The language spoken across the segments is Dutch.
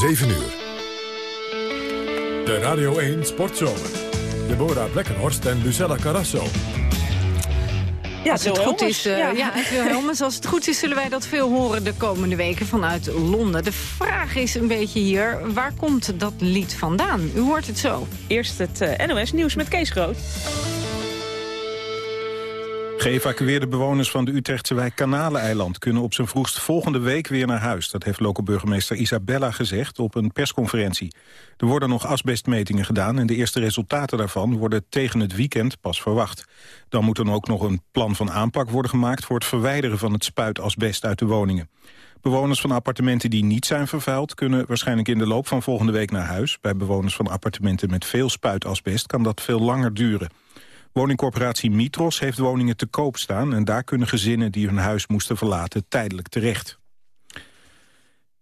7 uur. De Radio 1 Sportzomer. Deborah Blekkenhorst en Lucella Carrasso. Ja, als het goed is, uh, ja. ja als het goed is, zullen wij dat veel horen de komende weken vanuit Londen. De vraag is een beetje hier, waar komt dat lied vandaan? U hoort het zo. Eerst het uh, NOS Nieuws met Kees Groot. Geëvacueerde bewoners van de Utrechtse wijk Kanaleneiland... kunnen op zijn vroegst volgende week weer naar huis. Dat heeft lokale burgemeester Isabella gezegd op een persconferentie. Er worden nog asbestmetingen gedaan... en de eerste resultaten daarvan worden tegen het weekend pas verwacht. Dan moet er ook nog een plan van aanpak worden gemaakt... voor het verwijderen van het spuitasbest uit de woningen. Bewoners van appartementen die niet zijn vervuild... kunnen waarschijnlijk in de loop van volgende week naar huis. Bij bewoners van appartementen met veel spuitasbest kan dat veel langer duren. Woningcorporatie Mitros heeft woningen te koop staan... en daar kunnen gezinnen die hun huis moesten verlaten tijdelijk terecht.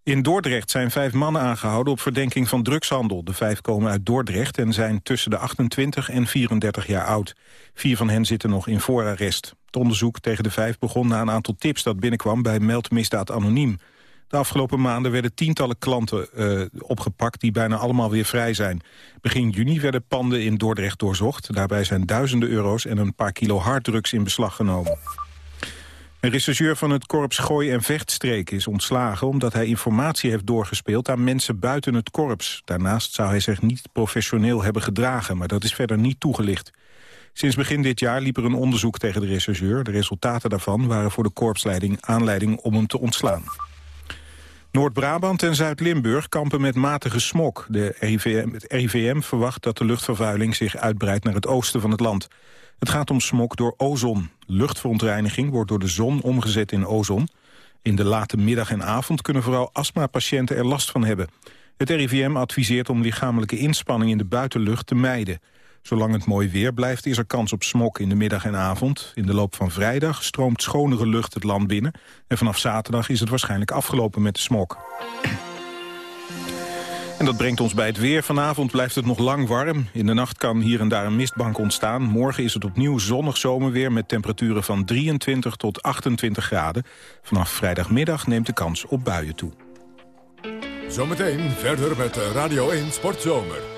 In Dordrecht zijn vijf mannen aangehouden op verdenking van drugshandel. De vijf komen uit Dordrecht en zijn tussen de 28 en 34 jaar oud. Vier van hen zitten nog in voorarrest. Het onderzoek tegen de vijf begon na een aantal tips dat binnenkwam bij Meldmisdaad Anoniem. De afgelopen maanden werden tientallen klanten uh, opgepakt die bijna allemaal weer vrij zijn. Begin juni werden panden in Dordrecht doorzocht. Daarbij zijn duizenden euro's en een paar kilo harddrugs in beslag genomen. Een rechercheur van het korps Gooi- en Vechtstreek is ontslagen... omdat hij informatie heeft doorgespeeld aan mensen buiten het korps. Daarnaast zou hij zich niet professioneel hebben gedragen... maar dat is verder niet toegelicht. Sinds begin dit jaar liep er een onderzoek tegen de rechercheur. De resultaten daarvan waren voor de korpsleiding aanleiding om hem te ontslaan. Noord-Brabant en Zuid-Limburg kampen met matige smok. De RIVM, het RIVM verwacht dat de luchtvervuiling zich uitbreidt naar het oosten van het land. Het gaat om smok door ozon. Luchtverontreiniging wordt door de zon omgezet in ozon. In de late middag en avond kunnen vooral astmapatiënten er last van hebben. Het RIVM adviseert om lichamelijke inspanning in de buitenlucht te mijden. Zolang het mooi weer blijft is er kans op smok in de middag en avond. In de loop van vrijdag stroomt schonere lucht het land binnen. En vanaf zaterdag is het waarschijnlijk afgelopen met de smok. En dat brengt ons bij het weer. Vanavond blijft het nog lang warm. In de nacht kan hier en daar een mistbank ontstaan. Morgen is het opnieuw zonnig zomerweer met temperaturen van 23 tot 28 graden. Vanaf vrijdagmiddag neemt de kans op buien toe. Zometeen verder met Radio 1 Sportzomer.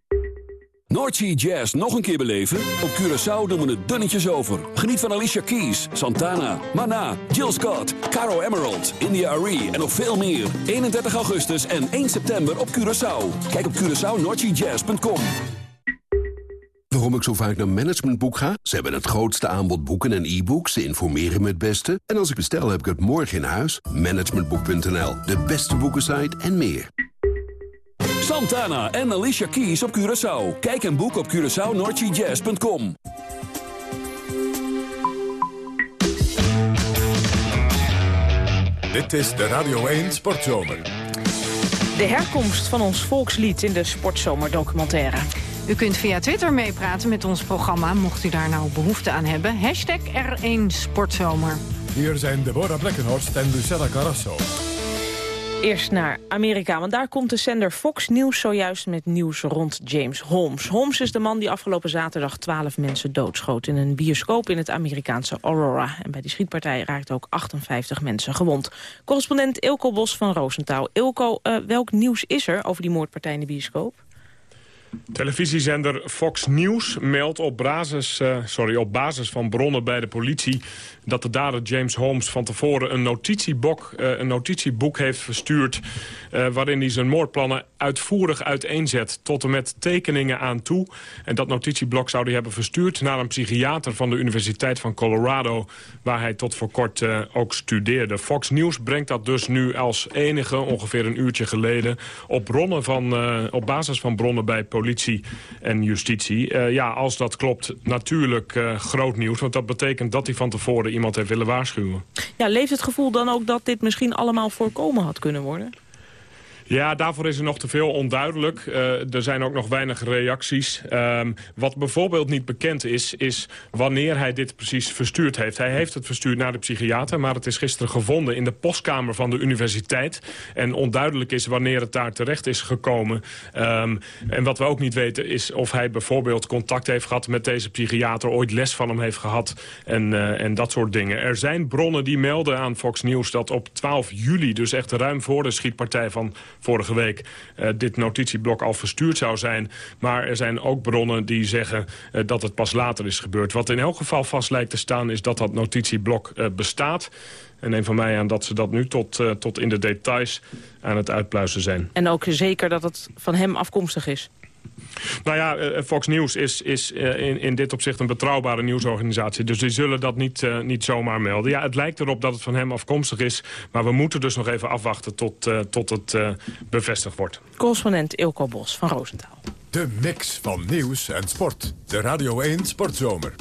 Noordsea Jazz nog een keer beleven? Op Curaçao doen we het dunnetjes over. Geniet van Alicia Keys, Santana, Mana, Jill Scott, Caro Emerald, India Arie en nog veel meer. 31 augustus en 1 september op Curaçao. Kijk op CuraçaoNoordseaJazz.com. Waarom ik zo vaak naar Managementboek ga? Ze hebben het grootste aanbod boeken en e-books. Ze informeren me het beste. En als ik bestel, heb ik het morgen in huis. Managementboek.nl, de beste boekensite en meer. Santana en Alicia Keys op Curaçao. Kijk en boek op CuraçaoNordGJazz.com. Dit is de Radio 1 Sportzomer. De herkomst van ons volkslied in de Sportzomerdocumentaire. U kunt via Twitter meepraten met ons programma, mocht u daar nou behoefte aan hebben. Hashtag R1 Sportzomer. Hier zijn Deborah Blekkenhorst en Lucella Carrasso. Eerst naar Amerika, want daar komt de zender Fox News zojuist met nieuws rond James Holmes. Holmes is de man die afgelopen zaterdag twaalf mensen doodschoot in een bioscoop in het Amerikaanse Aurora. En bij die schietpartij raakten ook 58 mensen gewond. Correspondent Ilko Bos van Roosentaal. Ilko, uh, welk nieuws is er over die moordpartij in de bioscoop? Televisiezender Fox News meldt op basis, uh, sorry, op basis van bronnen bij de politie... dat de dader James Holmes van tevoren een notitieboek, uh, een notitieboek heeft verstuurd... Uh, waarin hij zijn moordplannen uitvoerig uiteenzet... tot en met tekeningen aan toe. En dat notitieblok zou hij hebben verstuurd naar een psychiater... van de Universiteit van Colorado, waar hij tot voor kort ook studeerde. Fox News brengt dat dus nu als enige, ongeveer een uurtje geleden... op, bronnen van, op basis van bronnen bij politie politie en justitie. Uh, ja, als dat klopt, natuurlijk uh, groot nieuws. Want dat betekent dat hij van tevoren iemand heeft willen waarschuwen. Ja, leeft het gevoel dan ook dat dit misschien allemaal voorkomen had kunnen worden? Ja, daarvoor is er nog te veel onduidelijk. Uh, er zijn ook nog weinig reacties. Um, wat bijvoorbeeld niet bekend is, is wanneer hij dit precies verstuurd heeft. Hij heeft het verstuurd naar de psychiater, maar het is gisteren gevonden in de postkamer van de universiteit. En onduidelijk is wanneer het daar terecht is gekomen. Um, en wat we ook niet weten is of hij bijvoorbeeld contact heeft gehad met deze psychiater, ooit les van hem heeft gehad en, uh, en dat soort dingen. Er zijn bronnen die melden aan Fox News dat op 12 juli, dus echt ruim voor de schietpartij van vorige week uh, dit notitieblok al verstuurd zou zijn. Maar er zijn ook bronnen die zeggen uh, dat het pas later is gebeurd. Wat in elk geval vast lijkt te staan is dat dat notitieblok uh, bestaat. En neem van mij aan dat ze dat nu tot, tot in de details aan het uitpluizen zijn. En ook zeker dat het van hem afkomstig is? Nou ja, uh, Fox News is, is uh, in, in dit opzicht een betrouwbare nieuwsorganisatie. Dus die zullen dat niet, uh, niet zomaar melden. Ja, het lijkt erop dat het van hem afkomstig is. Maar we moeten dus nog even afwachten tot, tot het bevestigd wordt. Correspondent Ilko Bos van Roosentaal. De mix van nieuws en sport. De Radio 1 Sportzomer.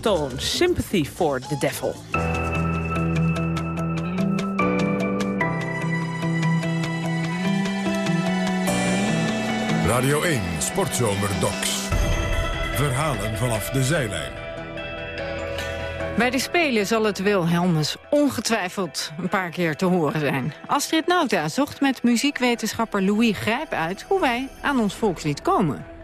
Stones. Sympathy for the Devil. Radio 1 Sportzomer Docs. Verhalen vanaf de zijlijn. Bij de Spelen zal het Wilhelmus ongetwijfeld een paar keer te horen zijn. Astrid Nauta zocht met muziekwetenschapper Louis Grijp uit... hoe wij aan ons volkslied komen.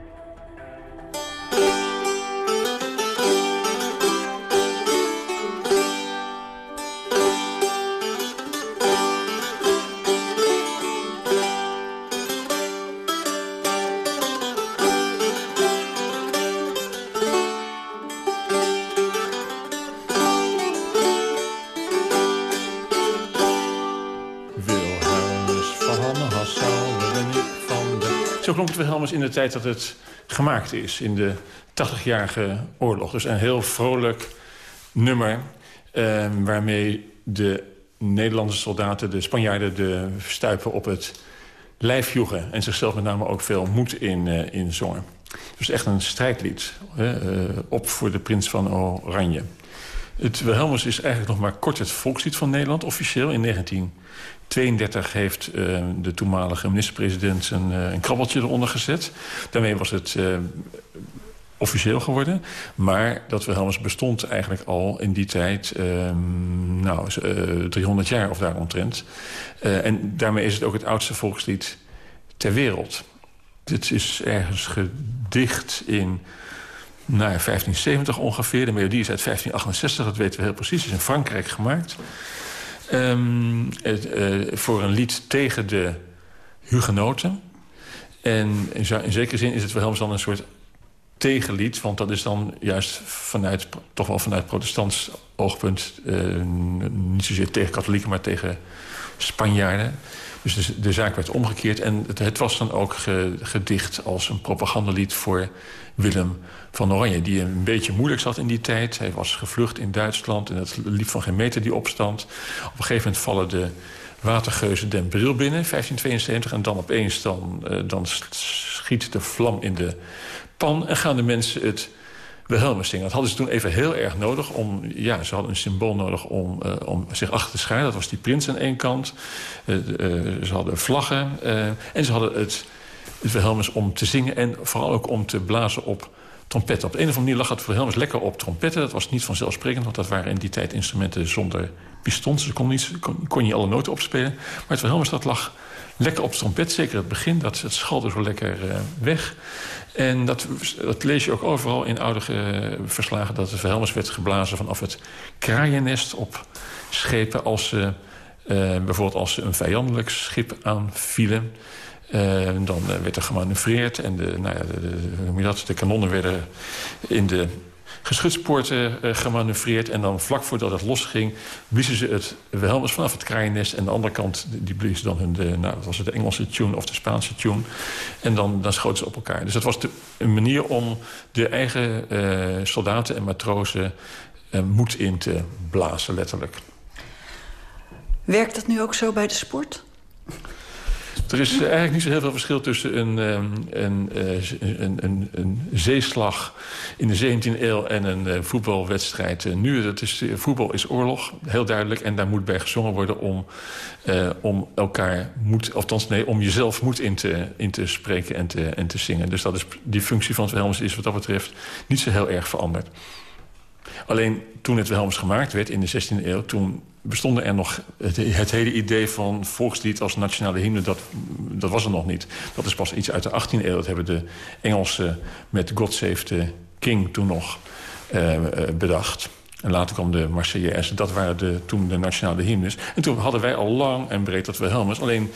Wilhelmus in de tijd dat het gemaakt is. In de 80-jarige oorlog. Dus een heel vrolijk nummer... Eh, waarmee de Nederlandse soldaten, de Spanjaarden... de stuipen op het lijf joegen. En zichzelf met name ook veel moed in, uh, in zongen. Dus echt een strijdlied. Uh, op voor de prins van Oranje. Het Wilhelmus is eigenlijk nog maar kort het volkslied van Nederland, officieel in 19... 32 heeft uh, de toenmalige minister-president een, uh, een, krabbeltje eronder gezet. Daarmee was het uh, officieel geworden. Maar dat Wilhelmus bestond eigenlijk al in die tijd... Ehm, nou, 300 jaar of daaromtrent. en daarmee is het ook het oudste volkslied ter wereld. Dit is ergens gedicht in... Nou, 1570 ongeveer. De melodie is uit 1568, dat weten we heel precies. Het is in Frankrijk gemaakt. Um, het, uh, voor een lied tegen de hugenoten. En in, zekere zin is het Wilhelms dan een soort tegenlied. Want dat is dan juist vanuit, toch wel vanuit protestants oogpunt... Uh, niet zozeer tegen katholieken, maar tegen Spanjaarden. Dus de, zaak werd omgekeerd. En het, was dan ook ge, gedicht als een propagandalied voor Willem van Oranje... die een beetje moeilijk zat in die tijd. Hij was gevlucht in Duitsland en het liep van geen meter die opstand. Op een gegeven moment vallen de watergeuzen Den Bril binnen, 1572... en dan opeens dan, uh, dan schiet de vlam in de pan... en gaan de mensen het Wilhelmus zingen. Dat hadden ze toen even heel erg nodig. Om, ja, ze hadden een symbool nodig om, uh, om zich achter te scharen. Dat was die prins aan één kant. Uh, ze hadden vlaggen. en ze hadden het, het Wilhelmus om te zingen... en vooral ook om te blazen op trompetten. Op de een of andere manier lag het Wilhelmus lekker op trompetten. Dat was niet vanzelfsprekend, want dat waren in die tijd instrumenten zonder pistons. Dus kon, niet, kon, je alle noten opspelen. Maar het Wilhelmus dat lag lekker op trompet. Zeker het begin, dat, het schalde zo lekker uh, weg. En dat, dat lees je ook overal in oude uh, verslagen... dat het Wilhelmus werd geblazen vanaf het kraaiennest op schepen... als ze, uh, bijvoorbeeld als ze een vijandelijk schip aanvielen... Uh, dan uh, werd er gemanoeuvreerd en de, nou ja, de, de, de kanonnen werden in de geschutpoorten uh, gemanoeuvreerd. En dan vlak voordat het losging, bliezen ze het Wilhelmus vanaf het kraaiennest. En de andere kant, die bliezen dan hun, de, nou, was het de Engelse tune of de Spaanse tune. En dan, dan schoten ze op elkaar. Dus dat was de, een manier om de eigen soldaten en matrozen moed in te blazen, letterlijk. Werkt dat nu ook zo bij de sport? Er is eigenlijk niet zo heel veel verschil tussen een, een, een, een, een zeeslag in de 17e eeuw en een voetbalwedstrijd nu. Dat is, voetbal is oorlog, heel duidelijk. En daar moet bij gezongen worden om, om elkaar moed, althans nee, om jezelf moed in te, in te spreken en te, en te zingen. Dus dat is, die functie van Wilhelmus is wat dat betreft niet zo heel erg veranderd. Alleen toen het Wilhelmus gemaakt werd in de 16e eeuw... toen bestonden er nog het, hele idee van volkslied als nationale hymne... Dat, dat was er nog niet. Dat is pas iets uit de 18e eeuw. Dat hebben de Engelsen met God Save the King toen nog uh, bedacht. En later kwam de Marseillaise. Dat waren de, toen de nationale hymnes. En toen hadden wij al lang en breed dat Wilhelmus. Alleen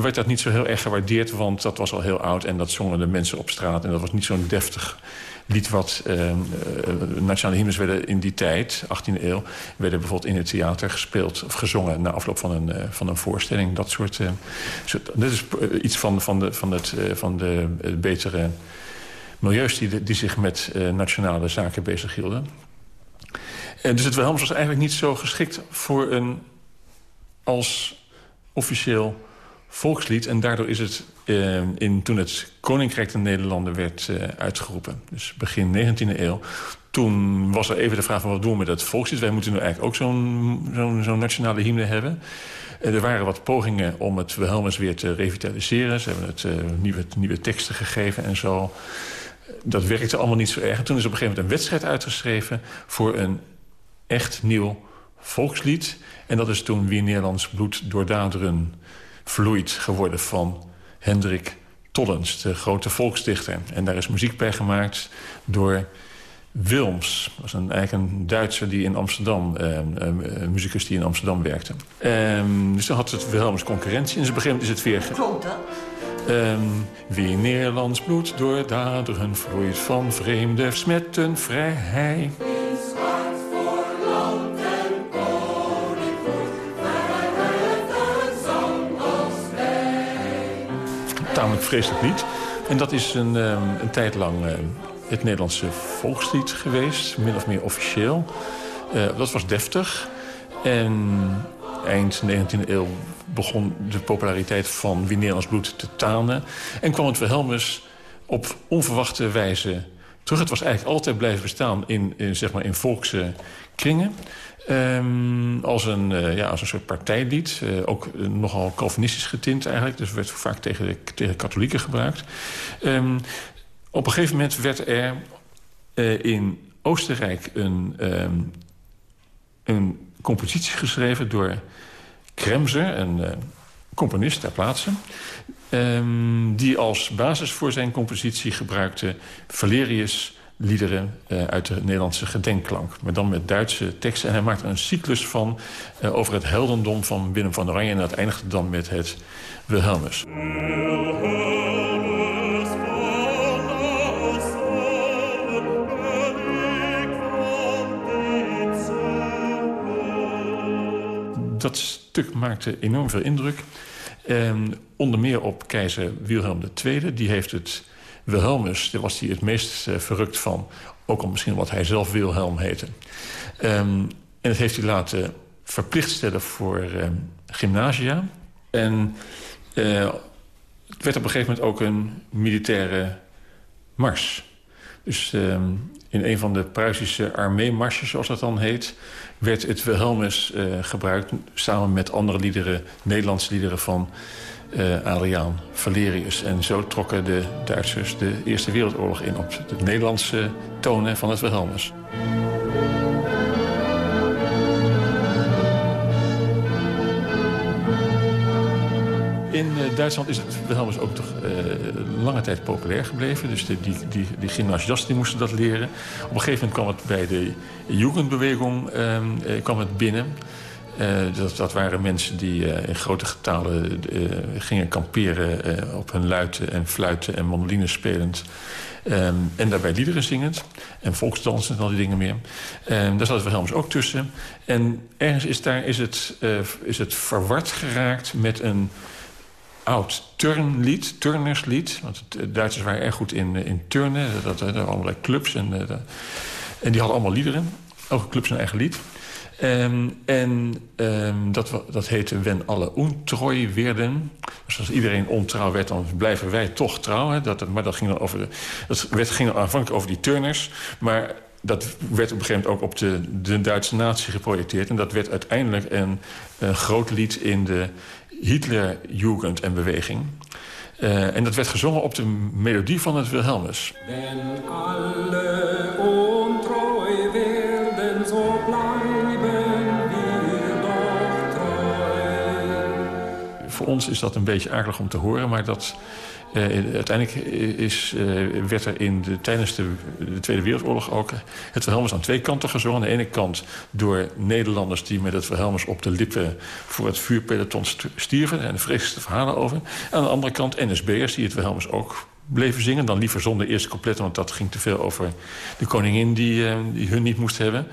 werd dat niet zo heel erg gewaardeerd... want dat was al heel oud en dat zongen de mensen op straat... en dat was niet zo'n deftig lied wat uh, nationale hymnes werden in die tijd, 18e eeuw... werden bijvoorbeeld in het theater gespeeld of gezongen... na afloop van een, uh, van een voorstelling. Dat soort... Dit is iets van, van, de, van, het, van de betere milieus die, die zich met nationale zaken bezighielden. En dus het Wilhelmus was eigenlijk niet zo geschikt voor een als officieel volkslied. En daardoor is het, uh, in, toen het Koninkrijk der Nederlanden werd uh, uitgeroepen... dus begin 19e eeuw... toen was er even de vraag van wat doen we met dat volkslied. Wij moeten nu eigenlijk ook zo'n nationale hymne hebben. Uh, er waren wat pogingen om het Wilhelmus weer te revitaliseren. Ze hebben het nieuwe, nieuwe teksten gegeven en zo. Dat werkte allemaal niet zo erg. En toen is op een gegeven moment een wedstrijd uitgeschreven... voor een echt nieuw volkslied. En dat is toen Wie Nederlands bloed door daderen vloeit geworden van Hendrik Tollens, de grote volksdichter. En daar is muziek bij gemaakt door Wilms. Dat was een, eigenlijk een Duitser die in Amsterdam, eh, een muzikus die in Amsterdam werkte. Um, dus dan had het Wilhelmus concurrentie. En op een gegeven moment is het weer... Klopt dat? Um, wie Nederlands bloed door daderen vloeit van vreemde smetten vrij. Tamelijk vreselijk lied. En dat is een, um, een tijd lang uh, het Nederlandse volkslied geweest, min of meer officieel. Uh, dat was deftig. En eind 19e eeuw begon de populariteit van Wie Nederlands bloed te tanen. En kwam het Wilhelmus op onverwachte wijze terug. Het was eigenlijk altijd blijven bestaan in, in, zeg maar in volkse kringen. Um, als, een, uh, ja, als een soort partijlied. Uh, ook uh, nogal Calvinistisch getint eigenlijk. Dus werd vaak tegen, de, tegen katholieken gebruikt. Um, op een gegeven moment werd er in Oostenrijk een, um, een compositie geschreven door Kremser, een componist ter plaatse. die als basis voor zijn compositie gebruikte Valerius liederen uh, uit de Nederlandse gedenkklank. Maar dan met Duitse teksten. En hij maakte een cyclus van uh, over het heldendom van Willem van Oranje. En dat eindigde dan met het Wilhelmus. Dat stuk maakte enorm veel indruk. Um, onder meer op keizer Wilhelm II. Die heeft het Wilhelmus, daar was hij het meest uh, verrukt van. Ook al misschien wat hij zelf Wilhelm heette. Um, en dat heeft hij laten verplicht stellen voor um, gymnasia. En uh, het werd op een gegeven moment ook een militaire mars. Dus um, in een van de Pruisische armeemarsjes, zoals dat dan heet... werd het Wilhelmus uh, gebruikt samen met andere liederen, Nederlandse liederen van uh, Adriaan Valerius. En zo trokken de Duitsers de Eerste Wereldoorlog in op de Nederlandse tonen van het Wilhelmus. In uh, Duitsland is het Wilhelmus ook toch uh, lange tijd populair gebleven. Dus de, die, die, die gymnasiasten moesten dat leren. Op een gegeven moment kwam het bij de Jugendbeweging uh, kwam het binnen. Uh, dat, waren mensen die uh, in grote getalen uh, gingen kamperen... op hun luiten en fluiten en mandolines spelend. Um, en daarbij liederen zingend. En volksdansen en al die dingen meer. Um, daar zat Wilhelmus ook tussen. En ergens is, daar, is, het, is het verward geraakt met een oud turnlied, turnerslied. Want de Duitsers waren erg goed in, in turnen. Dat, dat, dat allerlei clubs. En, en die hadden allemaal liederen. Elke club zijn eigen lied. Um, en um, dat, dat heette Wen alle untreu werden. Dus als iedereen ontrouw werd, dan blijven wij toch trouw. Dat, maar dat ging dan over dat werd, ging dan aanvankelijk over die turners. Maar dat werd op een gegeven moment ook op de, de Duitse natie geprojecteerd. En dat werd uiteindelijk een, een groot lied in de Hitlerjugend en beweging. Uh, en dat werd gezongen op de melodie van het Wilhelmus. Alle is dat een beetje akelig om te horen. Maar dat, uh, uiteindelijk is, uh, werd er in de, tijdens de, de, Tweede Wereldoorlog ook het Wilhelmus aan twee kanten gezongen. Aan de ene kant door Nederlanders die met het Wilhelmus op de lippen voor het vuurpeloton stierven. En de vreselijkste verhalen over. Aan de andere kant NSB'ers die het Wilhelmus ook bleven zingen. Dan liever zonder eerste couplet, want dat ging te veel over de koningin die, uh, die hun niet moest hebben.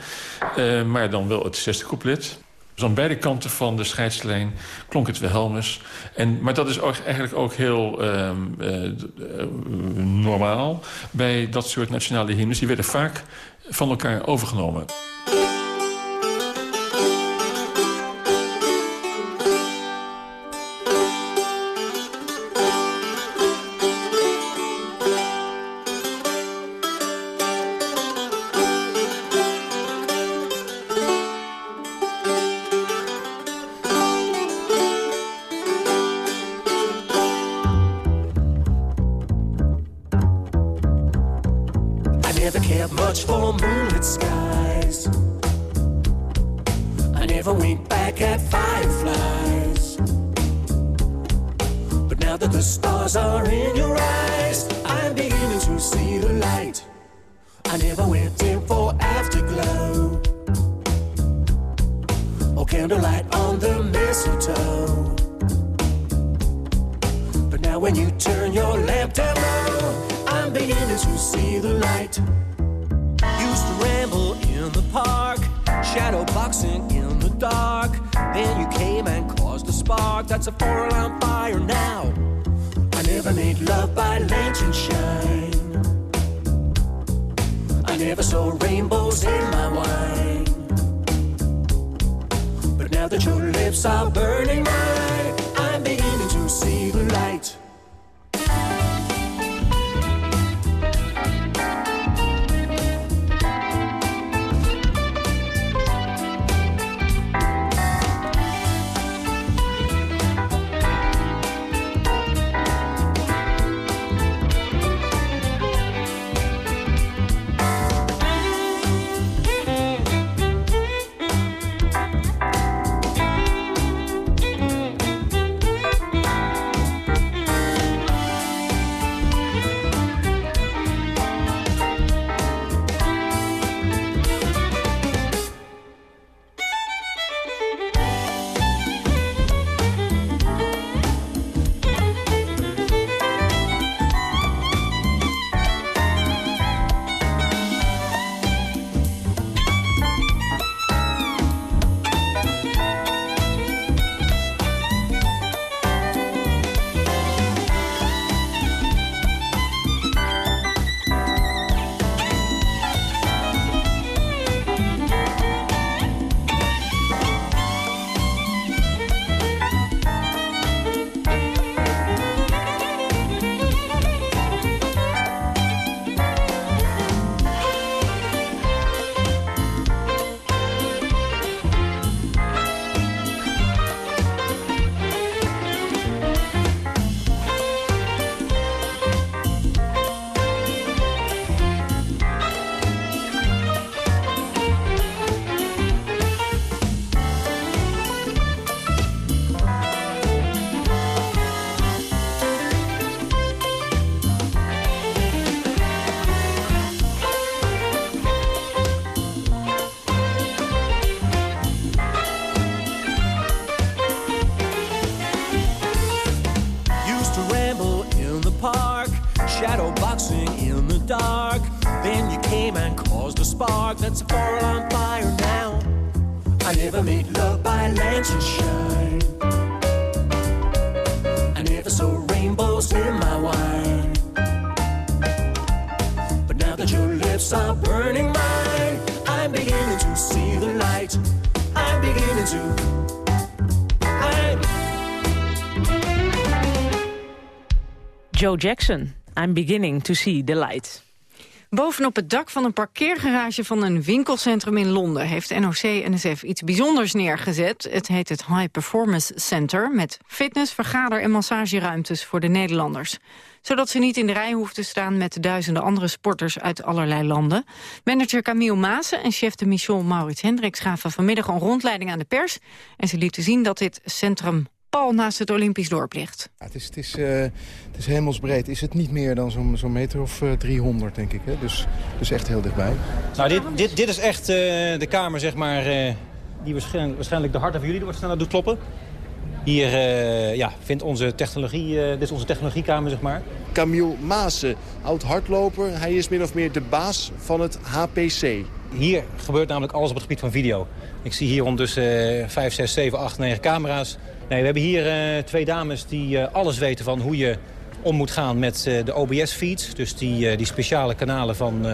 maar dan wel het zesde couplet. Dus aan beide kanten van de scheidslijn klonk het Wilhelmus. En, maar dat is eigenlijk ook heel uh, uh, normaal bij dat soort nationale hymnes. Die werden vaak van elkaar overgenomen. Turn your lamp down low, I'm beginning to see the light. Used to ramble in the park, shadow boxing in the dark. Then you came and caused a spark. That's a four-alarm fire now. I never made love by lantern shine. I never saw rainbows in my wine. But now that your lips are burning mine, Jackson, I'm beginning to see the light. Bovenop het dak van een parkeergarage van een winkelcentrum in Londen... heeft NOC-NSF iets bijzonders neergezet. Het heet het High Performance Center... met fitness, vergader- en massageruimtes voor de Nederlanders. Zodat ze niet in de rij hoeven te staan met duizenden andere sporters uit allerlei landen. Manager Camille Maassen en chef de mission Maurits Hendricks... gaven vanmiddag een rondleiding aan de pers. En ze lieten zien dat dit centrum pal naast het Olympisch dorp ligt. Ja, het, is, het, is, eh, het is hemelsbreed. Is het niet meer dan zo'n zo'n meter of eh, 300, denk ik. Hè? Dus, dus echt heel dichtbij. Nou, dit, dit, dit is echt eh, de kamer, zeg maar, eh, die waarschijnlijk, waarschijnlijk de hart van jullie wat sneller doet kloppen. Hier eh, ja, vindt onze technologie, eh, dit is onze technologiekamer, zeg maar. Camille Maassen, oud hardloper. Hij is min of meer de baas van het HPC. Hier gebeurt namelijk alles op het gebied van video. Ik zie hier ondertussen 5, 6, 7, 8, 9 camera's. We hebben hier eh, twee dames die eh, alles weten van hoe je om moet gaan met eh, de OBS-feeds. Dus die, die speciale kanalen van,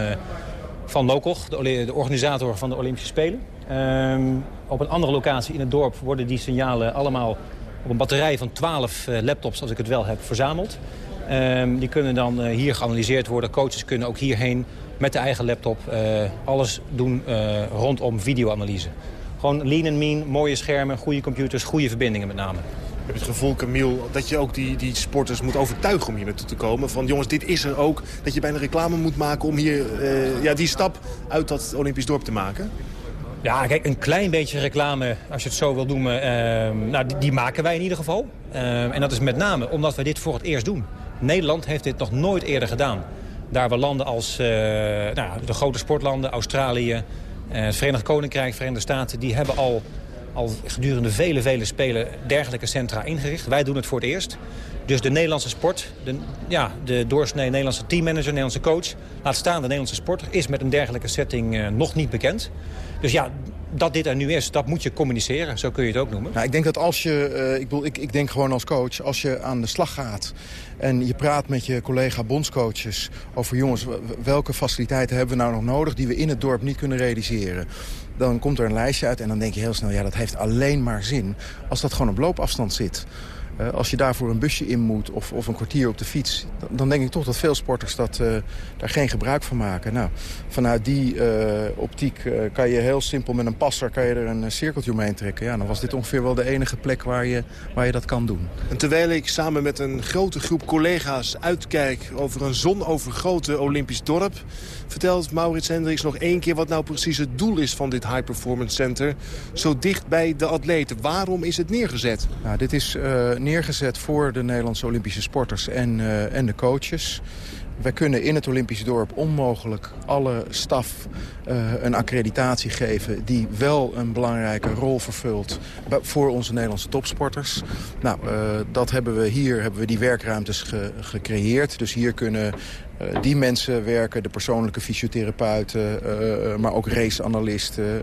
van NOCOG, de, de organisator van de Olympische Spelen. Ehm, op een andere locatie in het dorp worden die signalen allemaal op een batterij van 12 eh, laptops, als ik het wel heb, verzameld. Ehm, die kunnen dan hier geanalyseerd worden. Coaches kunnen ook hierheen met de eigen laptop alles doen rondom videoanalyse. Gewoon lean and mean, mooie schermen, goede computers, goede verbindingen met name. Heb je het gevoel, Camille, dat je ook die, die sporters moet overtuigen om hier naartoe te komen? Van jongens, dit is er ook. Dat je bijna reclame moet maken om hier eh, ja, die stap uit dat Olympisch dorp te maken? Ja, kijk, een klein beetje reclame, als je het zo wil noemen, uh, nou, die, die, maken wij in ieder geval. Uh, en dat is met name omdat wij dit voor het eerst doen. Nederland heeft dit nog nooit eerder gedaan. Daar we landen als uh, nou, de grote sportlanden, Australië, het Verenigd Koninkrijk, Verenigde Staten... die hebben al, al gedurende vele, vele spelen dergelijke centra ingericht. Wij doen het voor het eerst. Dus de Nederlandse sport, de, ja, de doorsnee Nederlandse teammanager, Nederlandse coach... laat staan de Nederlandse sporter, is met een dergelijke setting uh, nog niet bekend. Dus ja, dat dit er nu is, dat moet je communiceren. Zo kun je het ook noemen. Nou, ik denk dat als je, uh, ik, bedoel, ik, ik denk gewoon als coach, als je aan de slag gaat... en je praat met je collega bondscoaches over... jongens, welke faciliteiten hebben we nou nog nodig... die we in het dorp niet kunnen realiseren dan komt er een lijstje uit en dan denk je heel snel... ja, dat heeft alleen maar zin als dat gewoon op loopafstand zit. Uh, als je daarvoor een busje in moet of, of een kwartier op de fiets... Dan, dan denk ik toch dat veel sporters dat, uh, daar geen gebruik van maken. Nou, vanuit die uh, optiek kan je heel simpel met een passer kan je er een cirkeltje omheen trekken. Ja, dan was dit ongeveer wel de enige plek waar je, waar je dat kan doen. En terwijl ik samen met een grote groep collega's uitkijk... over een zonovergrote Olympisch dorp... vertelt Maurits Hendricks nog één keer wat nou precies het doel is van dit High Performance Center. Zo dicht bij de atleten. Waarom is het neergezet? Nou, dit is neergezet voor de Nederlandse Olympische sporters en, uh, en de coaches. Wij kunnen in het Olympisch dorp onmogelijk alle staf uh, een accreditatie geven... die wel een belangrijke rol vervult voor onze Nederlandse topsporters. Nou, uh, dat hebben we hier hebben we die werkruimtes ge gecreëerd. Dus hier kunnen die mensen werken, de persoonlijke fysiotherapeuten... Uh, maar ook raceanalisten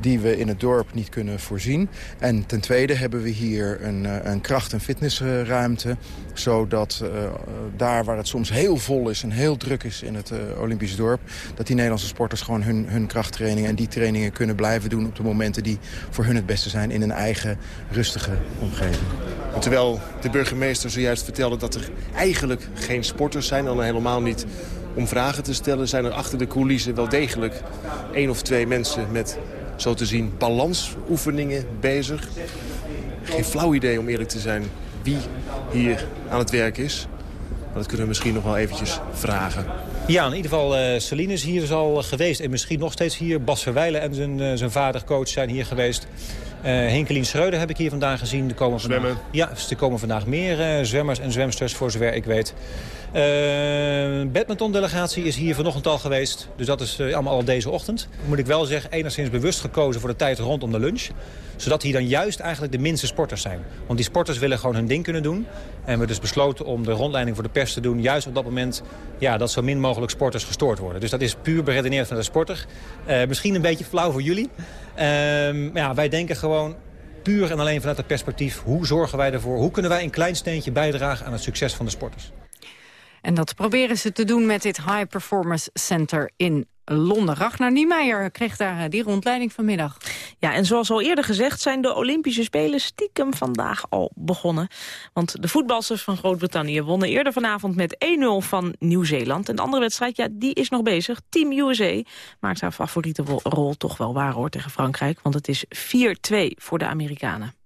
die we in het dorp niet kunnen voorzien. En ten tweede hebben we hier een, een kracht- en fitnessruimte... zodat daar waar het soms heel vol is en heel druk is in het Olympische dorp... dat die Nederlandse sporters gewoon hun, hun krachttrainingen en die trainingen kunnen blijven doen... op de momenten die voor hun het beste zijn in een eigen rustige omgeving. Terwijl de burgemeester zojuist vertelde dat er eigenlijk geen sporters zijn... dan helemaal niet om vragen te stellen... zijn er achter de coulissen wel degelijk één of twee mensen... met, zo te zien, balansoefeningen bezig. Geen flauw idee, om eerlijk te zijn, wie hier aan het werk is. Maar dat kunnen we misschien nog wel eventjes vragen. Ja, in ieder geval uh, Celine is hier al geweest en misschien nog steeds hier. Bas Verwijlen en zijn, uh, zijn vader, coach, zijn hier geweest. Uh, Henkelien Schreuder heb ik hier vandaag gezien. Er komen Zwemmen. Vandaag, ja, er komen vandaag meer uh, zwemmers en zwemsters, voor zover ik weet. Uh, badminton-delegatie is hier vanochtend al geweest. Dus dat is uh, allemaal al deze ochtend. Moet ik wel zeggen, enigszins bewust gekozen voor de tijd rondom de lunch. Zodat hier dan juist eigenlijk de minste sporters zijn. Want die sporters willen gewoon hun ding kunnen doen. En we dus besloten om de rondleiding voor de pers te doen... juist op dat moment ja, dat zo min mogelijk sporters gestoord worden. Dus dat is puur beredeneerd van de sporter. Uh, misschien een beetje flauw voor jullie. Uh, ja, wij denken gewoon puur en alleen vanuit het perspectief... hoe zorgen wij ervoor, hoe kunnen wij een klein steentje bijdragen aan het succes van de sporters. En dat proberen ze te doen met dit High Performance Center in Londen. Ragnar Niemeyer kreeg daar die rondleiding vanmiddag. Ja, en zoals al eerder gezegd zijn de Olympische Spelen stiekem vandaag al begonnen. Want de voetbalsters van Groot-Brittannië wonnen eerder vanavond met 1-0 van Nieuw-Zeeland. En de andere wedstrijd, ja, die is nog bezig. Team USA maakt haar favoriete rol toch wel waar hoor tegen Frankrijk. Want het is 4-2 voor de Amerikanen.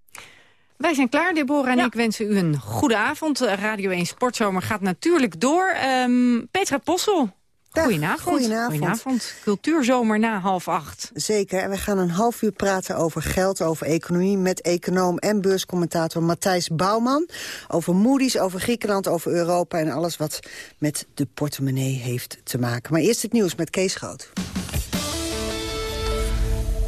Wij zijn klaar, Deborah en ja. ik wensen u een goede avond. Radio 1 Sportzomer gaat natuurlijk door. Um, Petra Possel, Goedenavond. Goedenavond. Goedenavond. Cultuurzomer na half acht. Zeker. En we gaan een half uur praten over geld, over economie... met econoom en beurscommentator Matthijs Bouwman. Over Moody's, over Griekenland, over Europa... en alles wat met de portemonnee heeft te maken. Maar eerst het nieuws met Kees Groot.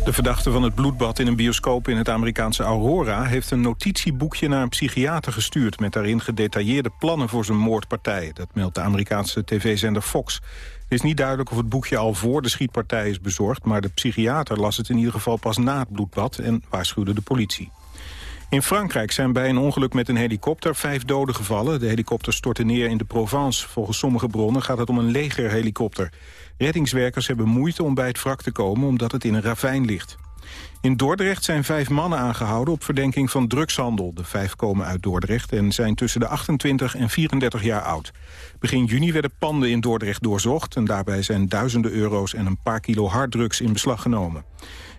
De verdachte van het bloedbad in een bioscoop in het Amerikaanse Aurora... heeft een notitieboekje naar een psychiater gestuurd... met daarin gedetailleerde plannen voor zijn moordpartij. Dat meldt de Amerikaanse tv-zender Fox. Het is niet duidelijk of het boekje al voor de schietpartij is bezorgd... maar de psychiater las het in ieder geval pas na het bloedbad... en waarschuwde de politie. In Frankrijk zijn bij een ongeluk met een helikopter vijf doden gevallen. De helikopter stortte neer in de Provence. Volgens sommige bronnen gaat het om een legerhelikopter. Reddingswerkers hebben moeite om bij het wrak te komen omdat het in een ravijn ligt. In Dordrecht zijn vijf mannen aangehouden op verdenking van drugshandel. De vijf komen uit Dordrecht en zijn tussen de 28 en 34 jaar oud. Begin juni werden panden in Dordrecht doorzocht... en daarbij zijn duizenden euro's en een paar kilo harddrugs in beslag genomen.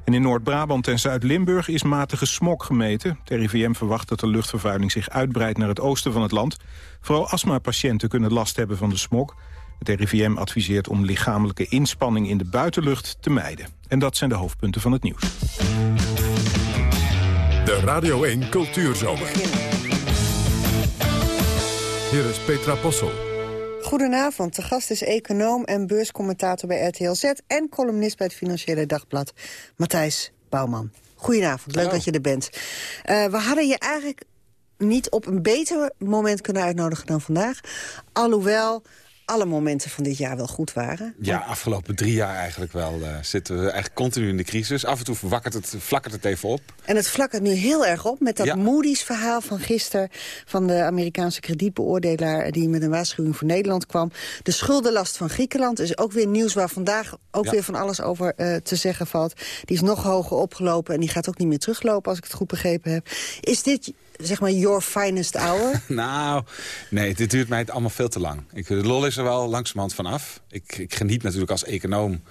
En in Noord-Brabant en Zuid-Limburg is matige smog gemeten. Het RIVM verwacht dat de luchtvervuiling zich uitbreidt naar het oosten van het land. Vooral astmapatiënten kunnen last hebben van de smog. Het RIVM adviseert om lichamelijke inspanning in de buitenlucht te mijden. En dat zijn de hoofdpunten van het nieuws. De Radio 1 Cultuurzomer. Hier is Petra Possel. Goedenavond, de gast is econoom en beurscommentator bij RTL Z... en columnist bij het Financiële Dagblad, Matthijs Bouwman. Goedenavond, leuk dat je er bent. Uh, we hadden je eigenlijk niet op een beter moment kunnen uitnodigen dan vandaag. Alhoewel alle momenten van dit jaar wel goed waren. Ja, afgelopen drie jaar eigenlijk wel uh, zitten we eigenlijk continu in de crisis. Af en toe wakkert het, flakkert het even op. En het flakkert nu heel erg op met dat Moody's verhaal van gisteren... van de Amerikaanse kredietbeoordelaar die met een waarschuwing voor Nederland kwam. De schuldenlast van Griekenland is ook weer nieuws waar vandaag ook weer van alles over uh, te zeggen valt. Die is nog hoger opgelopen en die gaat ook niet meer teruglopen als ik het goed begrepen heb. Is dit zeg maar your finest hour? nou, nee, dit duurt mij allemaal veel te lang. Ik, de lol is er wel langzamerhand vanaf. Ik, ik geniet natuurlijk als econoom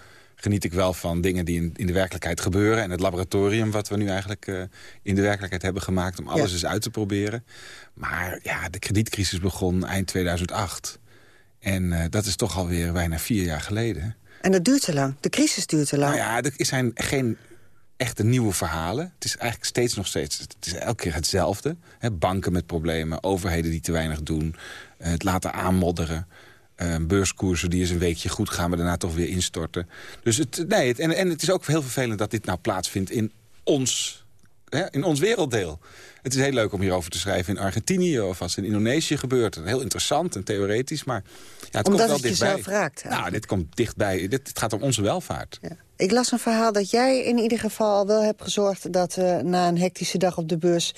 geniet ik wel van dingen die in, in, de werkelijkheid gebeuren. En het laboratorium wat we nu eigenlijk uh, in de werkelijkheid hebben gemaakt... om alles eens uit te proberen. Maar ja, de kredietcrisis begon eind 2008. En uh, dat is toch alweer bijna vier jaar geleden. En dat duurt te lang. De crisis duurt te lang. Nou ja, er zijn geen echte nieuwe verhalen. Het is eigenlijk steeds nog steeds, het is elke keer hetzelfde. banken met problemen, overheden die te weinig doen, eh, het laten aanmodderen. Uh, beurskoersen die eens een weekje goed gaan, maar daarna toch weer instorten. Dus het, nee, het, en, en het is ook heel vervelend dat dit nou plaatsvindt in ons, hè, in ons werelddeel. Het is heel leuk om hierover te schrijven in Argentinië of als in Indonesië gebeurt. Heel interessant en theoretisch, maar ja, het Omdat komt wel het dichtbij. raakt. Nou, dit komt dichtbij. Dit, het gaat om onze welvaart. Ja. Ik las een verhaal dat jij in ieder geval wel hebt gezorgd... dat uh, na een hectische dag op de beurs...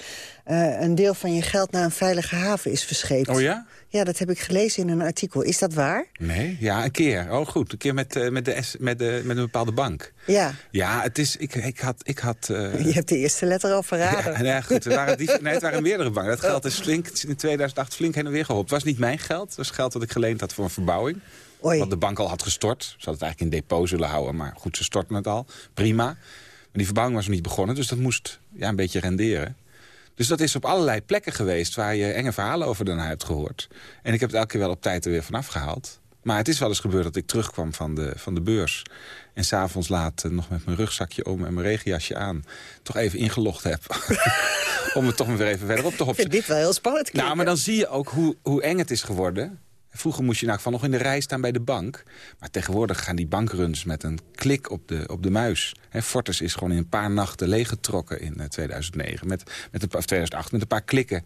Uh, een deel van je geld naar een veilige haven is verscheept. Oh ja? Ja, dat heb ik gelezen in een artikel. Is dat waar? Nee, ja, een keer. Oh goed, een keer met, uh, met, de, met, de, met een bepaalde bank. Ja. Ja, het is... Ik, ik had... Ik had Je hebt de eerste letter al verraden. Ja, nee, goed, waren, die, nee, het waren meerdere banken. Dat geld is flink, in 2008 flink heen en weer geholpen. Het was niet mijn geld. Het was geld dat ik geleend had voor een verbouwing. Oei. Wat de bank al had gestort. Ze had het eigenlijk in depot zullen houden, maar goed, ze stortten het al. Prima. Maar die verbouwing was nog niet begonnen, dus dat moest ja, een beetje renderen. Dus dat is op allerlei plekken geweest waar je enge verhalen over daarna hebt gehoord. En ik heb het elke keer wel op tijd er weer vanaf gehaald. Maar het is wel eens gebeurd dat ik terugkwam van de, van de beurs. En s'avonds laat uh, nog met mijn rugzakje om en mijn regenjasje aan... toch even ingelogd heb. Om het toch weer even verderop te hoppen. Dit wel heel spannend klinken. Nou, maar dan zie je ook hoe, hoe eng het is geworden. Vroeger moest je in van nog in de rij staan bij de bank. Maar tegenwoordig gaan die bankruns met een klik op de, op de muis. He, Fortis is gewoon in een paar nachten leeggetrokken in uh, 2009. Met, met een, of 2008 met een paar klikken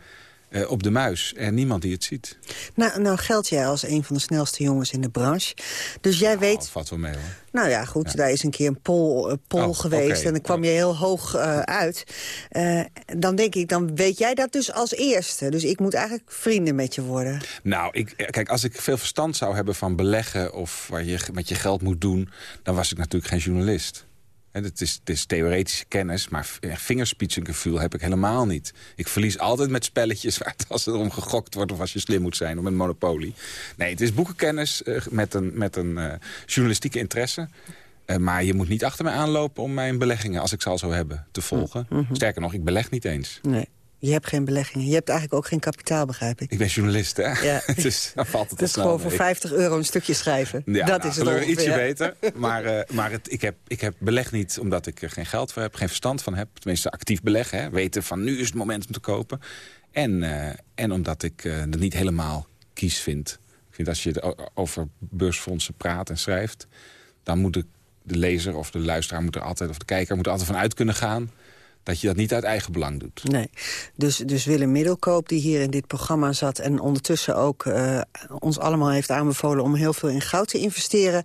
uh, op de muis. En niemand die het ziet. Nou, nou geldt jij als een van de snelste jongens in de branche. Dus jij Nou, weet... valt wel mee hoor. Nou ja, goed, daar is een keer een poll, uh, poll Oh, geweest en dan kwam je heel hoog uh, uit. Dan denk ik, dan weet jij dat dus als eerste. Dus ik moet eigenlijk vrienden met je worden. Nou, ik, kijk, als ik veel verstand zou hebben van beleggen... of waar je met je geld moet doen... dan was ik natuurlijk geen journalist. Het is, het is theoretische kennis, maar vingerspitsengevoel heb ik helemaal niet. Ik verlies altijd met spelletjes waar het, als er om gegokt wordt... of als je slim moet zijn, of met Monopoly. Nee, het is boekenkennis uh, met een, met een uh, journalistieke interesse... Uh, maar je moet niet achter me aanlopen om mijn beleggingen, als ik ze al zou hebben, te volgen. Mm -hmm. Sterker nog, ik beleg niet eens. Nee. Je hebt geen beleggingen. Je hebt eigenlijk ook geen kapitaal, begrijp ik. Ik ben journalist, hè? Ja. dus valt het Dus gewoon voor 50 euro een stukje schrijven. Ja, dat nou, is het ongeveer. ietsje beter. Maar, uh, maar het, ik, heb, ik heb beleg niet omdat ik er geen geld voor heb, geen verstand van heb. Tenminste, actief beleggen. Hè. Weten van nu is het moment om te kopen. En, uh, en omdat ik uh, het niet helemaal kies vind. Ik vind als je over beursfondsen praat en schrijft... dan moet de, de lezer of de luisteraar moet er altijd, of de kijker moet er altijd van uit kunnen gaan dat je dat niet uit eigen belang doet. Nee, dus, dus Willem Middelkoop die hier in dit programma zat... en ondertussen ook uh, ons allemaal heeft aanbevolen om heel veel in goud te investeren...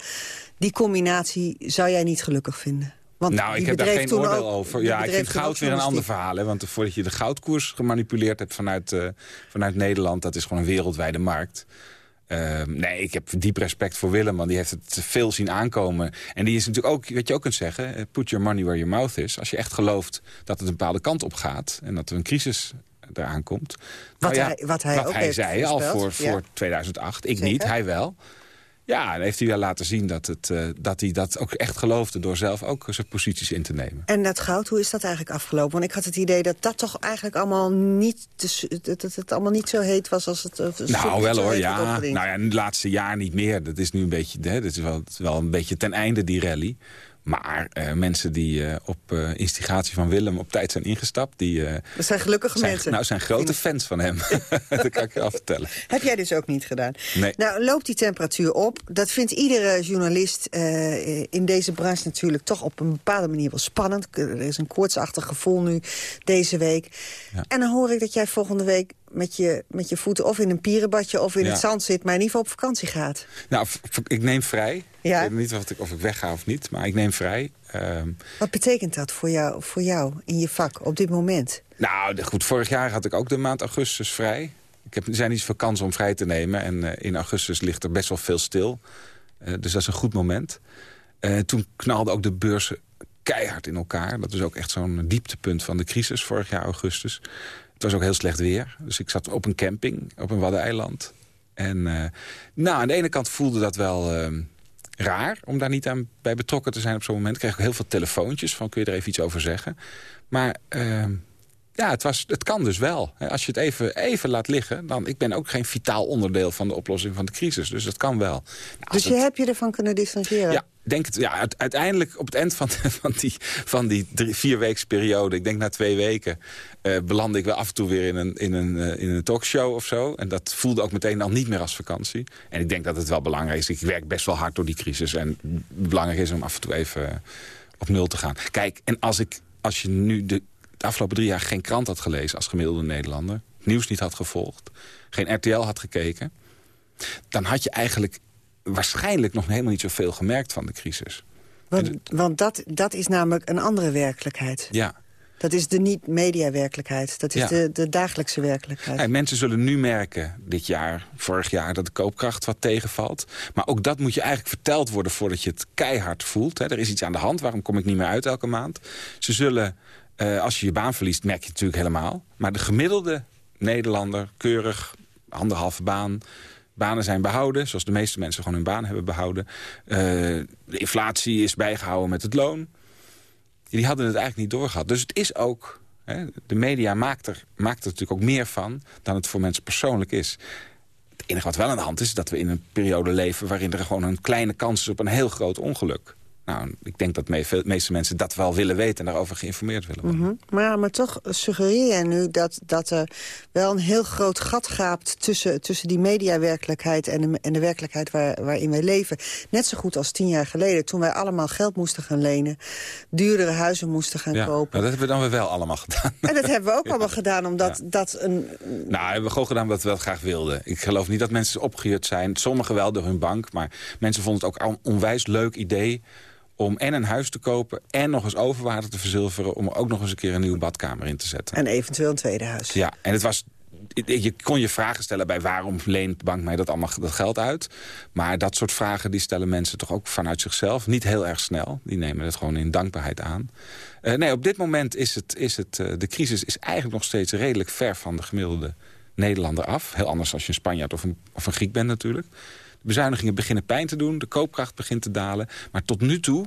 die combinatie zou jij niet gelukkig vinden? Want nou, ik heb daar geen oordeel ook, over. Ja, ik vind goud weer een ander verhaal. Hè, want voordat je de goudkoers gemanipuleerd hebt vanuit, uh, vanuit Nederland... dat is gewoon een wereldwijde markt... Uh, nee, ik heb diep respect voor Willem, want die heeft het veel zien aankomen. En die is natuurlijk ook, wat je ook kunt zeggen... Uh, put your money where your mouth is. Als je echt gelooft dat het een bepaalde kant op gaat... en dat er een crisis eraan komt. Wat nou ja, hij, wat hij, wat ook hij zei voorspeld. al voor, voor ja. 2008. Ik Zeker. niet, hij wel. Ja, en heeft hij wel laten zien dat, het, uh, dat hij dat ook echt geloofde... door zelf ook zijn posities in te nemen. En dat goud, hoe is dat eigenlijk afgelopen? Want ik had het idee dat dat toch eigenlijk allemaal niet, dat het allemaal niet zo heet was als het... nou, wel hoor, ja. Nou ja, het laatste jaar niet meer. Dat is nu een beetje, hè, dat is wel, wel een beetje ten einde, die rally. Maar uh, mensen die uh, op uh, instigatie van Willem op tijd zijn ingestapt... Die, dat zijn gelukkige zijn, mensen. Nou, zijn grote fans van hem. dat kan ik je al vertellen. Heb jij dus ook niet gedaan? Nee. Nou, loopt die temperatuur op. Dat vindt iedere journalist in deze branche natuurlijk... toch op een bepaalde manier wel spannend. Er is een koortsachtig gevoel nu deze week. Ja. En dan hoor ik dat jij volgende week met je, met je voeten of in een pierenbadje of in Ja. het zand zit... maar in ieder geval op vakantie gaat. Nou, ik neem vrij. Ja. Ik weet niet of ik, of ik wegga of niet, maar ik neem vrij. Ehm, Wat betekent dat voor jou, voor jou in je vak op dit moment? nou, goed, vorig jaar had ik ook de maand augustus vrij. Ik heb, er zijn niet zoveel kansen om vrij te nemen. En eh, in augustus ligt er best wel veel stil. Eh, dus dat is een goed moment. Eh, toen knalden ook de beurzen keihard in elkaar. Dat was ook echt zo'n dieptepunt van de crisis vorig jaar augustus. Het was ook heel slecht weer. Dus ik zat op een camping op een Waddeneiland. En eh, nou, aan de ene kant voelde dat wel ehm, raar... om daar niet aan bij betrokken te zijn op zo'n moment. Ik kreeg ook heel veel telefoontjes van kun je er even iets over zeggen. Maar ehm, ja, het, was, het kan dus wel. Als je het even, even laat liggen... dan ik ben ook geen vitaal onderdeel van de oplossing van de crisis. Dus dat kan wel. Nou, Dus je hebt je ervan kunnen distancieren? ja, denk het, ja, uite- uiteindelijk op het eind van, van die, van die drie, vierweekse periode... ik denk na twee weken, eh belandde ik wel af en toe weer in een, in, een, eh, in een talkshow of zo. En dat voelde ook meteen al niet meer als vakantie. En ik denk dat het wel belangrijk is. Ik werk best wel hard door die crisis. En belangrijk is om af en toe even op nul te gaan. Kijk, en als, ik, als je nu de, de afgelopen drie jaar geen krant had gelezen... als gemiddelde Nederlander, nieuws niet had gevolgd... geen RTL had gekeken... dan had je eigenlijk waarschijnlijk nog helemaal niet zoveel gemerkt van de crisis. Want, want dat, dat is namelijk een andere werkelijkheid. Ja. Dat is de niet-media-werkelijkheid. Dat is Ja. de, de dagelijkse werkelijkheid. Ja, mensen zullen nu merken, dit jaar, vorig jaar, dat de koopkracht wat tegenvalt. Maar ook dat moet je eigenlijk verteld worden voordat je het keihard voelt. Hè. Er is iets aan de hand, waarom kom ik niet meer uit elke maand? Ze zullen, eh, als je je baan verliest, merk je het natuurlijk helemaal. Maar de gemiddelde Nederlander, keurig, anderhalve baan... Banen zijn behouden, zoals de meeste mensen gewoon hun baan hebben behouden. Eh, de inflatie is bijgehouden met het loon. Die hadden het eigenlijk niet doorgehad. Dus het is ook... Hè, de media maakt er, maakt er natuurlijk ook meer van... dan het voor mensen persoonlijk is. Het enige wat wel aan de hand is... is dat we in een periode leven... waarin er gewoon een kleine kans is op een heel groot ongeluk. Nou, ik denk dat de meeste mensen dat wel willen weten... en daarover geïnformeerd willen worden. Mhm. maar, ja, maar toch suggereer jij nu dat, dat er wel een heel groot gat gaapt... tussen, tussen die mediawerkelijkheid en de, en de werkelijkheid waar, waarin wij leven. Net zo goed als tien jaar geleden, toen wij allemaal geld moesten gaan lenen... duurdere huizen moesten gaan Ja, kopen. nou, dat hebben we dan weer wel allemaal gedaan. En dat hebben we ook allemaal gedaan, omdat dat een... Nou, hebben we gewoon gedaan wat we wel graag wilden. Ik geloof niet dat mensen opgehuurd zijn. Sommigen wel door hun bank. Maar mensen vonden het ook een onwijs leuk idee om en een huis te kopen... en nog eens overwater te verzilveren... om er ook nog eens een keer een nieuwe badkamer in te zetten. En eventueel een tweede huis. Ja, en het was... Je kon je vragen stellen bij waarom leent de bank mij dat allemaal dat geld uit. Maar dat soort vragen die stellen mensen toch ook vanuit zichzelf. Niet heel erg snel. Die nemen het gewoon in dankbaarheid aan. Eh, nee, op dit moment is het, is het, eh, de crisis is eigenlijk nog steeds redelijk ver van de gemiddelde Nederlander af. Heel anders als je een Spanjaard of een, of een Griek bent natuurlijk. De bezuinigingen beginnen pijn te doen. De koopkracht begint te dalen. Maar tot nu toe...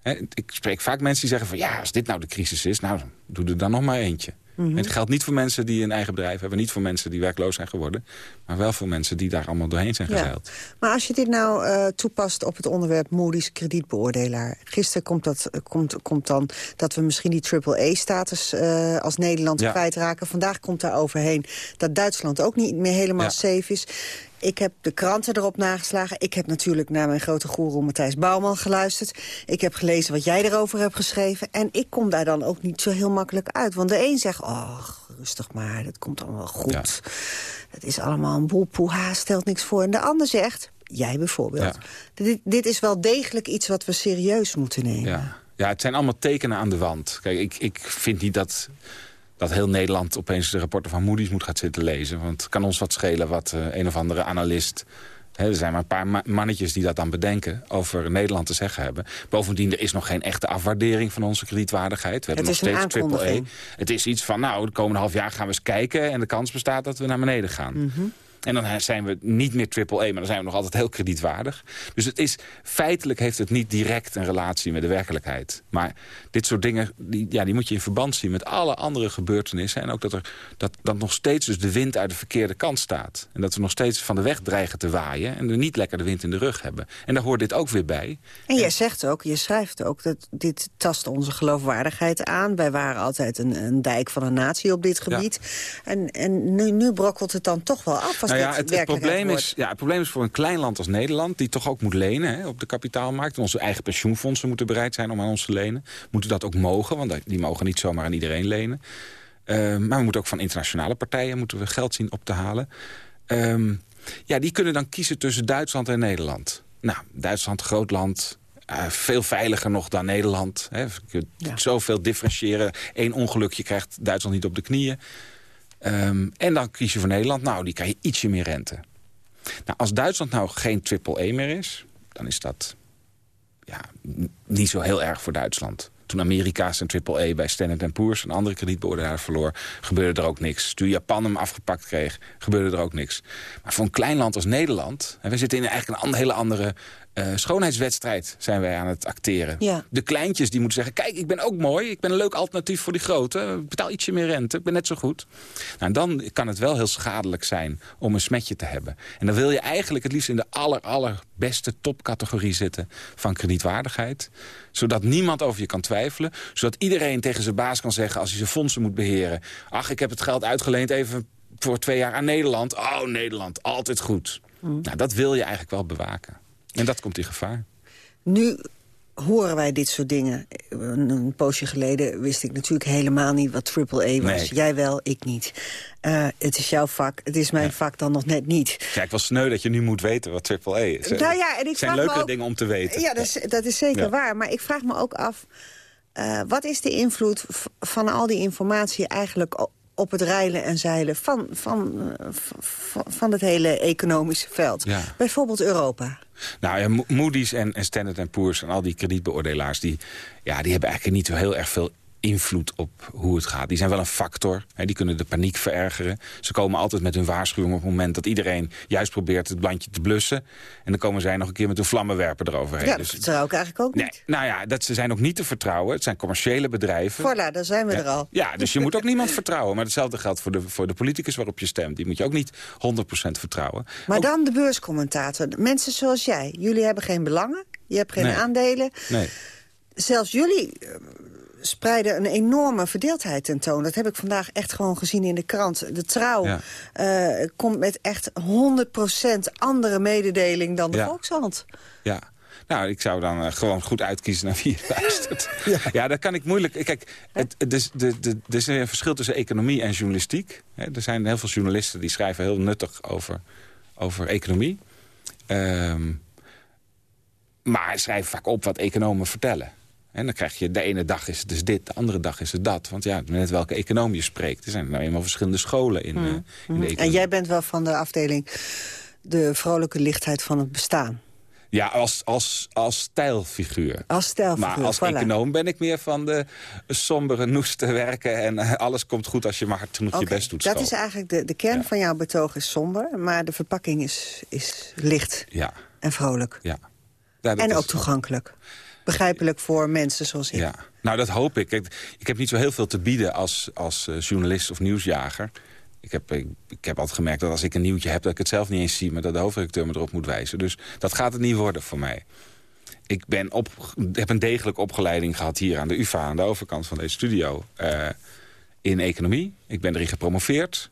Hè, ik spreek vaak mensen die zeggen van... ja, als dit nou de crisis is, nou, doe er dan nog maar eentje. Mhm. Het geldt niet voor mensen die een eigen bedrijf hebben. Niet voor mensen die werkloos zijn geworden. Maar wel voor mensen die daar allemaal doorheen zijn Ja. gezeild. Maar als je dit nou eh, toepast op het onderwerp Moody's kredietbeoordelaar. Gisteren komt, dat, eh, komt, komt dan dat we misschien die triple-A-status eh, als Nederland Ja. kwijtraken. Vandaag komt daar overheen dat Duitsland ook niet meer helemaal safe is. Ik heb de kranten erop nageslagen. Ik heb natuurlijk naar mijn grote goeroe Matthijs Bouwman geluisterd. Ik heb gelezen wat jij erover hebt geschreven. En ik kom daar dan ook niet zo heel makkelijk uit. Want de een zegt, oh, rustig maar, dat komt allemaal goed. Het is allemaal een boel poeha, stelt niks voor. En de ander zegt, jij bijvoorbeeld... Dit, dit is wel degelijk iets wat we serieus moeten nemen. Ja. ja, het zijn allemaal tekenen aan de wand. Kijk, ik, ik vind niet dat, dat heel Nederland opeens de rapporten van Moody's moet gaan zitten lezen. Want het kan ons wat schelen wat eh, een of andere analist... Hè, er zijn maar een paar ma- mannetjes die dat dan bedenken... over Nederland te zeggen hebben. Bovendien, er is nog geen echte afwaardering van onze kredietwaardigheid. We hebben Het nog is een steeds triple aankondiging. Het is iets van, nou, de komende half jaar gaan we eens kijken... en de kans bestaat dat we naar beneden gaan. Mhm. En dan zijn we niet meer triple E, maar dan zijn we nog altijd heel kredietwaardig. Dus het is, feitelijk heeft het niet direct een relatie met de werkelijkheid. Maar dit soort dingen, die, ja, die moet je in verband zien met alle andere gebeurtenissen. En ook dat, er, dat, dat nog steeds dus de wind uit de verkeerde kant staat. En dat we nog steeds van de weg dreigen te waaien. En er niet lekker de wind in de rug hebben. En daar hoort dit ook weer bij. En jij zegt ook, je schrijft ook, dat dit tast onze geloofwaardigheid aan. Wij waren altijd een, een dijk van een natie op dit gebied. En, en nu, nu brokkelt het dan toch wel af als nou ja, het, probleem wordt. is, ja, het probleem is voor een klein land als Nederland... die toch ook moet lenen hè, op de kapitaalmarkt. Onze eigen pensioenfondsen moeten bereid zijn om aan ons te lenen. Moeten dat ook mogen, want die mogen niet zomaar aan iedereen lenen. Eh, maar we moeten ook van internationale partijen moeten we geld zien op te halen. Ehm, ja, die kunnen dan kiezen tussen Duitsland en Nederland. Nou, Duitsland, groot land, eh, veel veiliger nog dan Nederland. Hè. Je kunt zoveel differentiëren. Eén ongelukje krijgt Duitsland niet op de knieën. Ehm, en dan kies je voor Nederland. Nou, die krijg je ietsje meer rente. Nou, als Duitsland nou geen triple-E meer is... dan is dat ja, niet zo heel erg voor Duitsland. Toen Amerika zijn triple-E bij Standard Poor's... een andere kredietbeoordelaar verloor, gebeurde er ook niks. Toen Japan hem afgepakt kreeg, gebeurde er ook niks. Maar voor een klein land als Nederland... en we zitten in eigenlijk een hele andere eh, schoonheidswedstrijd... zijn wij aan het acteren. Ja. De kleintjes die moeten zeggen... kijk, ik ben ook mooi, ik ben een leuk alternatief voor die grote. Ik betaal ietsje meer rente, ik ben net zo goed. Nou, dan kan het wel heel schadelijk zijn om een smetje te hebben. En dan wil je eigenlijk het liefst in de aller, allerbeste topcategorie zitten... van kredietwaardigheid. Zodat niemand over je kan twijfelen. Zodat iedereen tegen zijn baas kan zeggen... als hij zijn fondsen moet beheren... ach, ik heb het geld uitgeleend even voor twee jaar aan Nederland. Oh, Nederland, altijd goed. Nou, dat wil je eigenlijk wel bewaken. En dat komt in gevaar. Nu horen wij dit soort dingen. Een, poosje geleden wist ik natuurlijk helemaal niet wat AAA was. Nee. Jij wel, ik niet. Eh, het is jouw vak, het is mijn vak dan nog net niet. Kijk, wel sneu dat je nu moet weten wat AAA is. Nou ja, en ik het zijn ook- dingen om te weten. Ja, dat is, dat is zeker Ja. waar. Maar ik vraag me ook af... eh, wat is de invloed van al die informatie eigenlijk... op het reilen en zeilen van, van, eh, van het hele economische veld? Ja. Bijvoorbeeld Europa. Nou ja, Moody's en, en Standard Poor's en al die kredietbeoordelaars... Die, ja, die hebben eigenlijk niet zo heel erg veel invloed op hoe het gaat. Die zijn wel een factor. Hè, die kunnen de paniek verergeren. Ze komen altijd met hun waarschuwing op het moment dat iedereen juist probeert het bandje te blussen. En dan komen zij nog een keer met hun vlammenwerper eroverheen. ja, Dus- dat zou ik eigenlijk ook niet. Nee, nou ja, dat, ze zijn ook niet te vertrouwen. Het zijn commerciële bedrijven. Voilà, daar zijn we er al. Ja, dus je moet ook niemand vertrouwen. Maar hetzelfde geldt voor de, voor de politicus waarop je stemt. Die moet je ook niet 100% vertrouwen. Maar dan de beurscommentator. Mensen zoals jij. Jullie hebben geen belangen. Je hebt geen Nee. aandelen. Nee. Zelfs jullie eh, spreiden een enorme verdeeldheid tentoon. Dat heb ik vandaag echt gewoon gezien in de krant. De Trouw Ja. eh, komt met echt 100% andere mededeling dan de Ja. Volkshand. Ja. Nou, ik zou dan eh, gewoon goed uitkiezen naar wie je luistert. Ja. dat kan ik moeilijk... Kijk, het, het is, de, de, er is een verschil tussen economie en journalistiek. Er zijn heel veel journalisten die schrijven heel nuttig over, over economie. Ehm, maar schrijven vaak op wat economen vertellen. En dan krijg je, de ene dag is het dus dit, de andere dag is het dat. Want ja, net welke econoom je spreekt. Er zijn nou eenmaal verschillende scholen in, eh, in de economie. En jij bent wel van de afdeling de vrolijke lichtheid van het bestaan. Ja, als, als, als stijlfiguur. Als stijlfiguur, Maar als voilà. econoom ben ik meer van de sombere noeste werken... en eh, alles komt goed als je maar hard genoeg je best doet. Dat is eigenlijk de, de kern van jouw betoog is somber. Maar de verpakking is, is licht Ja, en vrolijk. ja. En is- ook toegankelijk. Begrijpelijk voor mensen zoals ik. Ja, nou dat hoop ik. Ik heb niet zo heel veel te bieden als, als eh, journalist of nieuwsjager. Ik heb, ik, ik heb altijd gemerkt dat als ik een nieuwtje heb... dat ik het zelf niet eens zie, maar dat de hoofdredacteur me erop moet wijzen. Dus dat gaat het niet worden voor mij. Ik ben op, heb een degelijke opgeleiding gehad hier aan de UvA... aan de overkant van deze studio, eh, in economie. Ik ben erin gepromoveerd.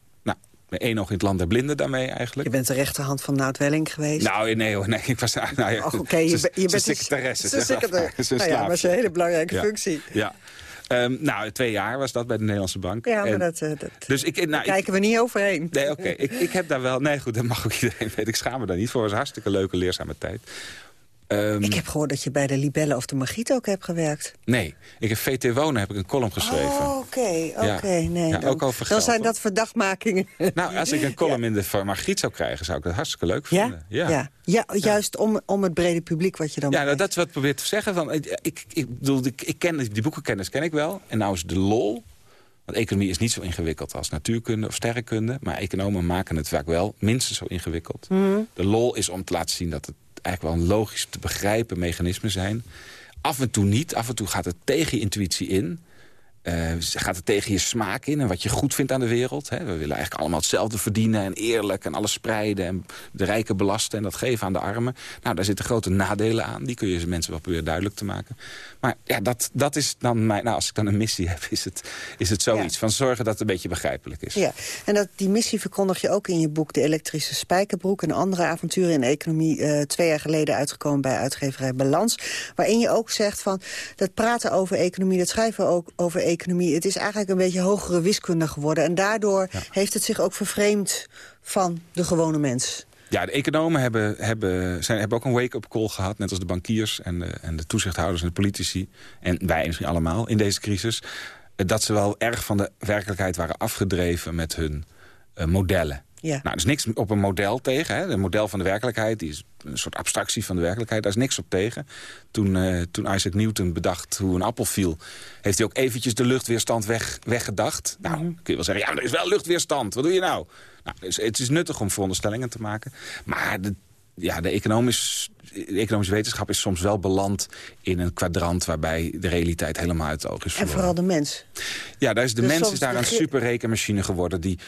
Nou, één oog in het land der blinden daarmee eigenlijk. Je bent de rechterhand van Nout Welling geweest. Nou, nee hoor, nee, ik was... Nou, ja, oké, je, bent secretaresse. Ze zeg secretaresse. Nou ja, maar het is een hele belangrijke Ja. functie. Ja. Ehm, nou, twee jaar was dat bij de Nederlandse Bank. Ja, maar En- dat, eh, dat dus ik, nou, daar ik- kijken we niet overheen. Nee, oké. Ik, ik heb daar wel... Nee, goed, dat mag ook iedereen weten. Ik schaam me daar niet voor. Het was een hartstikke leuke, leerzame tijd. Ehm, Ik heb gehoord dat je bij de Libelle of de Magiet ook hebt gewerkt. Nee, ik heb VT Wonen heb ik een column geschreven. Oh, oké, oké. Ja. Nee, Ja, dan, ook dan zijn dat verdachtmakingen. Nou, als ik een column in de van Margriet zou krijgen... zou ik dat hartstikke leuk vinden. Ja. Ja, juist om, om het brede publiek wat je dan Ja, nou, dat is wat ik probeer te zeggen. Van, ik, ik, ik bedoel, ik, ik ken die boekenkennis ken ik wel. En nou is de lol Want economie is niet zo ingewikkeld als natuurkunde of sterrenkunde. Maar economen maken het vaak wel minstens zo ingewikkeld. Mhm. De lol is om te laten zien dat het eigenlijk wel een logisch te begrijpen mechanisme zijn. Af en toe niet. Af en toe gaat het tegen je intuïtie in. Eh, gaat het tegen je smaak in en wat je goed vindt aan de wereld. Hè? We willen eigenlijk allemaal hetzelfde verdienen en eerlijk en alles spreiden... en de rijken belasten en dat geven aan de armen. Nou, daar zitten grote nadelen aan. Die kun je mensen wel proberen duidelijk te maken. Maar ja, dat, dat is dan mijn... Nou, als ik dan een missie heb, is het, is het zoiets. Van zorgen dat het een beetje begrijpelijk is. Ja, en dat, die missie verkondig je ook in je boek... De elektrische spijkerbroek en andere avonturen in de economie... eh, twee jaar geleden uitgekomen bij uitgeverij Balans. Waarin je ook zegt van dat praten over economie... dat schrijven ook over economie... het is eigenlijk een beetje hogere wiskunde geworden. En daardoor heeft het zich ook vervreemd van de gewone mens. Ja, de economen hebben, hebben, zijn, hebben ook een wake-up call gehad... net als de bankiers en de, en de toezichthouders en de politici... en wij misschien allemaal in deze crisis... dat ze wel erg van de werkelijkheid waren afgedreven met hun eh, modellen. Ja. Nou, er is niks op een model tegen. Hè. Een model van de werkelijkheid die is een soort abstractie van de werkelijkheid. Daar is niks op tegen. Toen, eh, toen Isaac Newton bedacht hoe een appel viel... heeft hij ook eventjes de luchtweerstand weg, weggedacht. Nou, kun je wel zeggen, ja, maar er is wel luchtweerstand. Wat doe je nou? nou dus het is nuttig om veronderstellingen te maken. Maar de, ja, de, economisch, de economische wetenschap is soms wel beland in een kwadrant... waarbij de realiteit helemaal uit het oog is En verloren. vooral de mens. Ja, daar is de Dus mens is daar een superrekenmachine geworden... die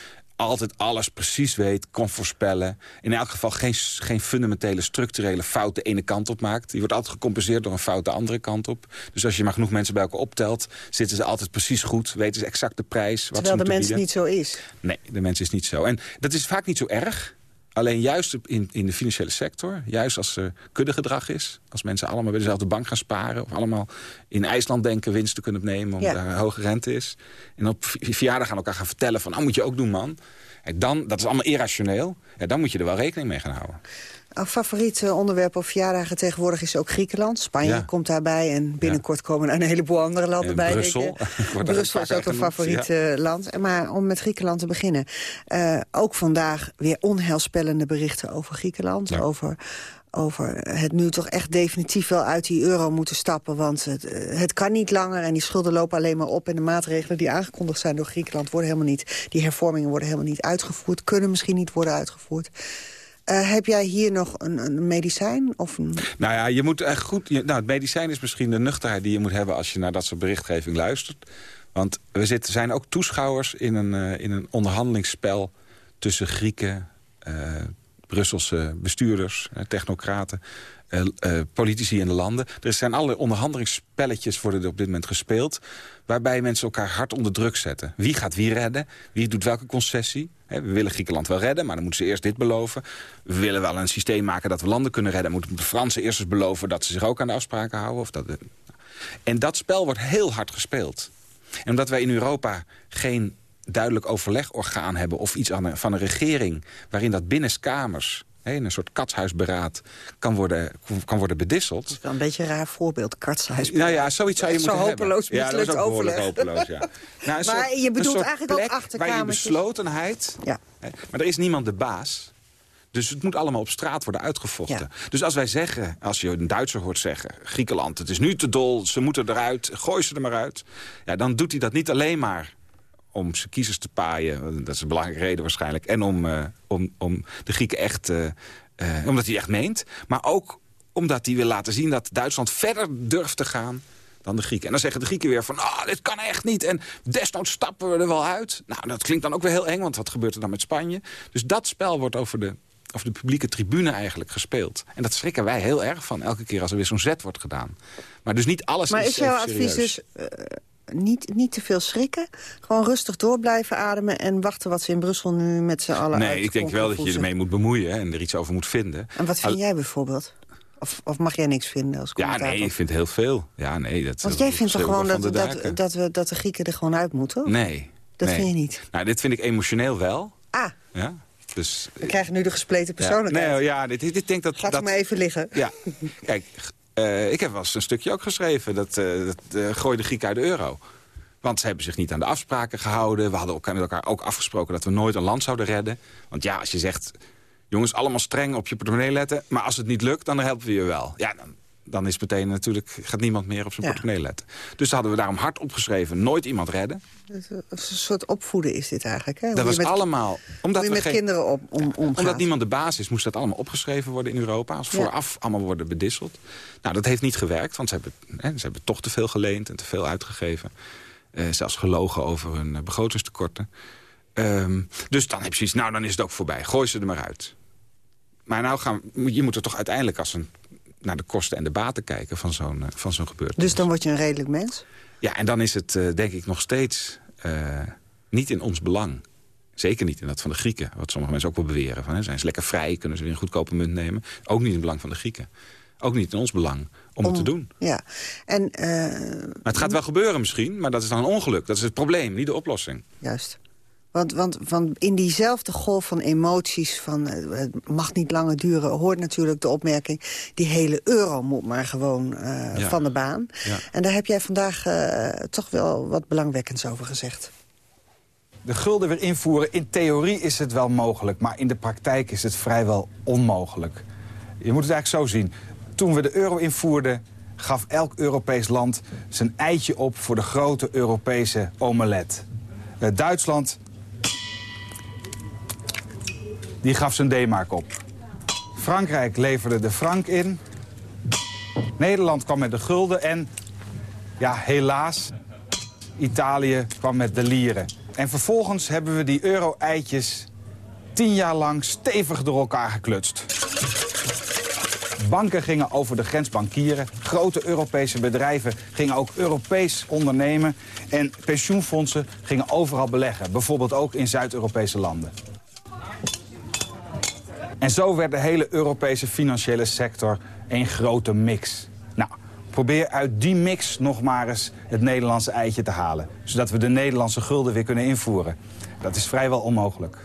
altijd alles precies weet, kon voorspellen. In elk geval geen, geen fundamentele, structurele fout de ene kant op maakt. Die wordt altijd gecompenseerd door een fout de andere kant op. Dus als je maar genoeg mensen bij elkaar optelt... zitten ze altijd precies goed, weten ze exact de prijs. Wat Terwijl ze de mens bieden. niet zo is. Nee, de mens is niet zo. En dat is vaak niet zo erg. Alleen juist in, in de financiële sector, juist als er kuddegedrag is... als mensen allemaal bij dezelfde bank gaan sparen... of allemaal in IJsland denken winst te kunnen nemen... omdat Ja. daar hoge rente is. En op verjaardag aan elkaar gaan vertellen van... nou moet je ook doen, man. En dan, dat is allemaal irrationeel. Ja, dan moet je er wel rekening mee gaan houden. Favoriet onderwerp op verjaardagen tegenwoordig is ook Griekenland. Spanje Ja. komt daarbij en binnenkort komen er een heleboel andere landen En bij. Brussel. Brussel is ook een genoemd, favoriet ja. eh, land. Maar om met Griekenland te beginnen. eh, ook vandaag weer onheilspellende berichten over Griekenland. Over, over het nu toch echt definitief wel uit die euro moeten stappen. Want het, het kan niet langer en die schulden lopen alleen maar op. En de maatregelen die aangekondigd zijn door Griekenland worden helemaal niet... die hervormingen worden helemaal niet uitgevoerd. Kunnen misschien niet worden uitgevoerd. Eh, heb jij hier nog een, een medicijn? Of. Nou ja, je moet echt goed... nou, het medicijn is misschien de nuchterheid die je moet hebben... als je naar dat soort berichtgeving luistert. Want we zijn ook toeschouwers in een, eh, in een onderhandelingsspel... tussen Grieken, eh, Brusselse bestuurders, eh, technocraten... eh, eh, politici in de landen. Er zijn alle onderhandelingsspelletjes worden er op dit moment gespeeld... waarbij mensen elkaar hard onder druk zetten. Wie gaat wie redden? Wie doet welke concessie? We willen Griekenland wel redden, maar dan moeten ze eerst dit beloven. We willen wel een systeem maken dat we landen kunnen redden. Moeten de Fransen eerst eens beloven dat ze zich ook aan de afspraken houden. Of dat. En dat spel wordt heel hard gespeeld. En omdat wij in Europa geen duidelijk overlegorgaan hebben... of iets aan een- van een regering waarin dat binnenskamers... hè, in een soort katshuisberaad kan worden, kan worden bedisseld... Wel een beetje een raar voorbeeld, kartshuis. Nou ja, zoiets zou je Zo moeten hopeloos hebben. Ja, dat is mislukt ook behoorlijk overleg. hopeloos, ja. Nou, een Maar soort- je bedoelt eigenlijk ook plek Waar je achterkamertjes. beslotenheid... Ja. Hè, maar er is niemand de baas. Dus het moet allemaal op straat worden uitgevochten. Dus als wij zeggen, als je een Duitser hoort zeggen... Griekenland, het is nu te dol, ze moeten eruit, gooi ze er maar uit. Ja, dan doet hij dat niet alleen maar om zijn kiezers te paaien. Dat is een belangrijke reden waarschijnlijk. En om, eh, om, om de Grieken echt... eh, omdat hij echt meent. Maar ook omdat hij wil laten zien dat Duitsland verder durft te gaan dan de Grieken. En dan zeggen de Grieken weer van, ah, dit kan echt niet. En desnoods stappen we er wel uit. Nou, dat klinkt dan ook weer heel eng, want wat gebeurt er dan met Spanje? Dus dat spel wordt over de, over de publieke tribune eigenlijk gespeeld. En dat schrikken wij heel erg van, elke keer als er weer zo'n zet wordt gedaan. Maar dus niet alles Maar is is jouw advies serieus. dus niet, niet te veel schrikken? Gewoon rustig door blijven ademen en wachten wat ze in Brussel nu met z'n allen Nee, ik denk wel dat je ermee moet bemoeien hè, en er iets over moet vinden. En wat vind Al- jij bijvoorbeeld? Of, of mag jij niks vinden als Ja, commentator? nee, ik vind heel veel. Ja, nee, dat, Want dat jij vindt toch gewoon dat, dat, dat, we, dat de Grieken er gewoon uit moeten? Nee. Dat nee. vind je niet? Nou, dit vind ik emotioneel wel. Ah, Ja, dus... we krijgen nu de gespleten Ja. persoonlijkheid. Nee, ja, dit, dit, ik denk dat... Gaat dat, er maar even liggen. Ja, kijk, eh, ik heb wel eens een stukje ook geschreven. Dat, eh dat eh, gooi de Grieken uit de euro. Want ze hebben zich niet aan de afspraken gehouden. We hadden elkaar met elkaar ook afgesproken dat we nooit een land zouden redden. Want ja, als je zegt... jongens, allemaal streng op je portemonnee letten... maar als het niet lukt, dan helpen we je wel. Ja, dan, dan is meteen natuurlijk, gaat niemand meer op zijn Ja. portemonnee letten. Dus dat hadden we daarom hard opgeschreven. Nooit iemand redden. Een soort opvoeden is dit eigenlijk. Hè? Hoe Dat was met, allemaal... Omdat je met geen- kinderen op, om, omgaat. Omdat niemand de baas is, moest dat allemaal opgeschreven worden in Europa. Als Ja. vooraf allemaal worden bedisseld. Nou, dat heeft niet gewerkt, want ze hebben, hè, ze hebben toch te veel geleend en te veel uitgegeven. Eh, zelfs gelogen over hun eh, begrotingstekorten. Ehm, dus dan heb je zoiets, nou dan is het ook voorbij. Gooi ze er maar uit. Maar nou gaan, je moet er toch uiteindelijk als een, naar de kosten en de baten kijken van zo'n eh, van zo'n gebeurtenis. Dus dan word je een redelijk mens? Ja, en dan is het eh, denk ik nog steeds eh, niet in ons belang. Zeker niet in dat van de Grieken. Wat sommige mensen ook wel beweren. Van, hè, zijn ze lekker vrij, kunnen ze weer een goedkope munt nemen. Ook niet in het belang van de Grieken. Ook niet in ons belang om, het te doen. Ja. En, Maar het gaat wel gebeuren misschien, maar dat is dan een ongeluk. Dat is het probleem, niet de oplossing. Juist. Want, want, want in diezelfde golf van emoties van eh, het mag niet langer duren... hoort natuurlijk de opmerking... die hele euro moet maar gewoon eh, Ja. van de baan. Ja. En daar heb jij vandaag eh, toch wel wat belangwekkends over gezegd. De gulden weer invoeren, in theorie is het wel mogelijk... maar in de praktijk is het vrijwel onmogelijk. Je moet het eigenlijk zo zien. Toen we de euro invoerden, gaf elk Europees land... zijn eitje op voor de grote Europese omelet. Duitsland die gaf zijn D-mark op. Frankrijk leverde de frank in. Nederland kwam met de gulden en, ja, helaas, Italië kwam met de lieren. En vervolgens hebben we die euro-eitjes tien jaar lang stevig door elkaar geklutst. Banken gingen over de grens bankieren. Grote Europese bedrijven gingen ook Europees ondernemen. En pensioenfondsen gingen overal beleggen. Bijvoorbeeld ook in Zuid-Europese landen. En zo werd de hele Europese financiële sector een grote mix. Nou, probeer uit die mix nog maar eens het Nederlandse eitje te halen. Zodat we de Nederlandse gulden weer kunnen invoeren. Dat is vrijwel onmogelijk.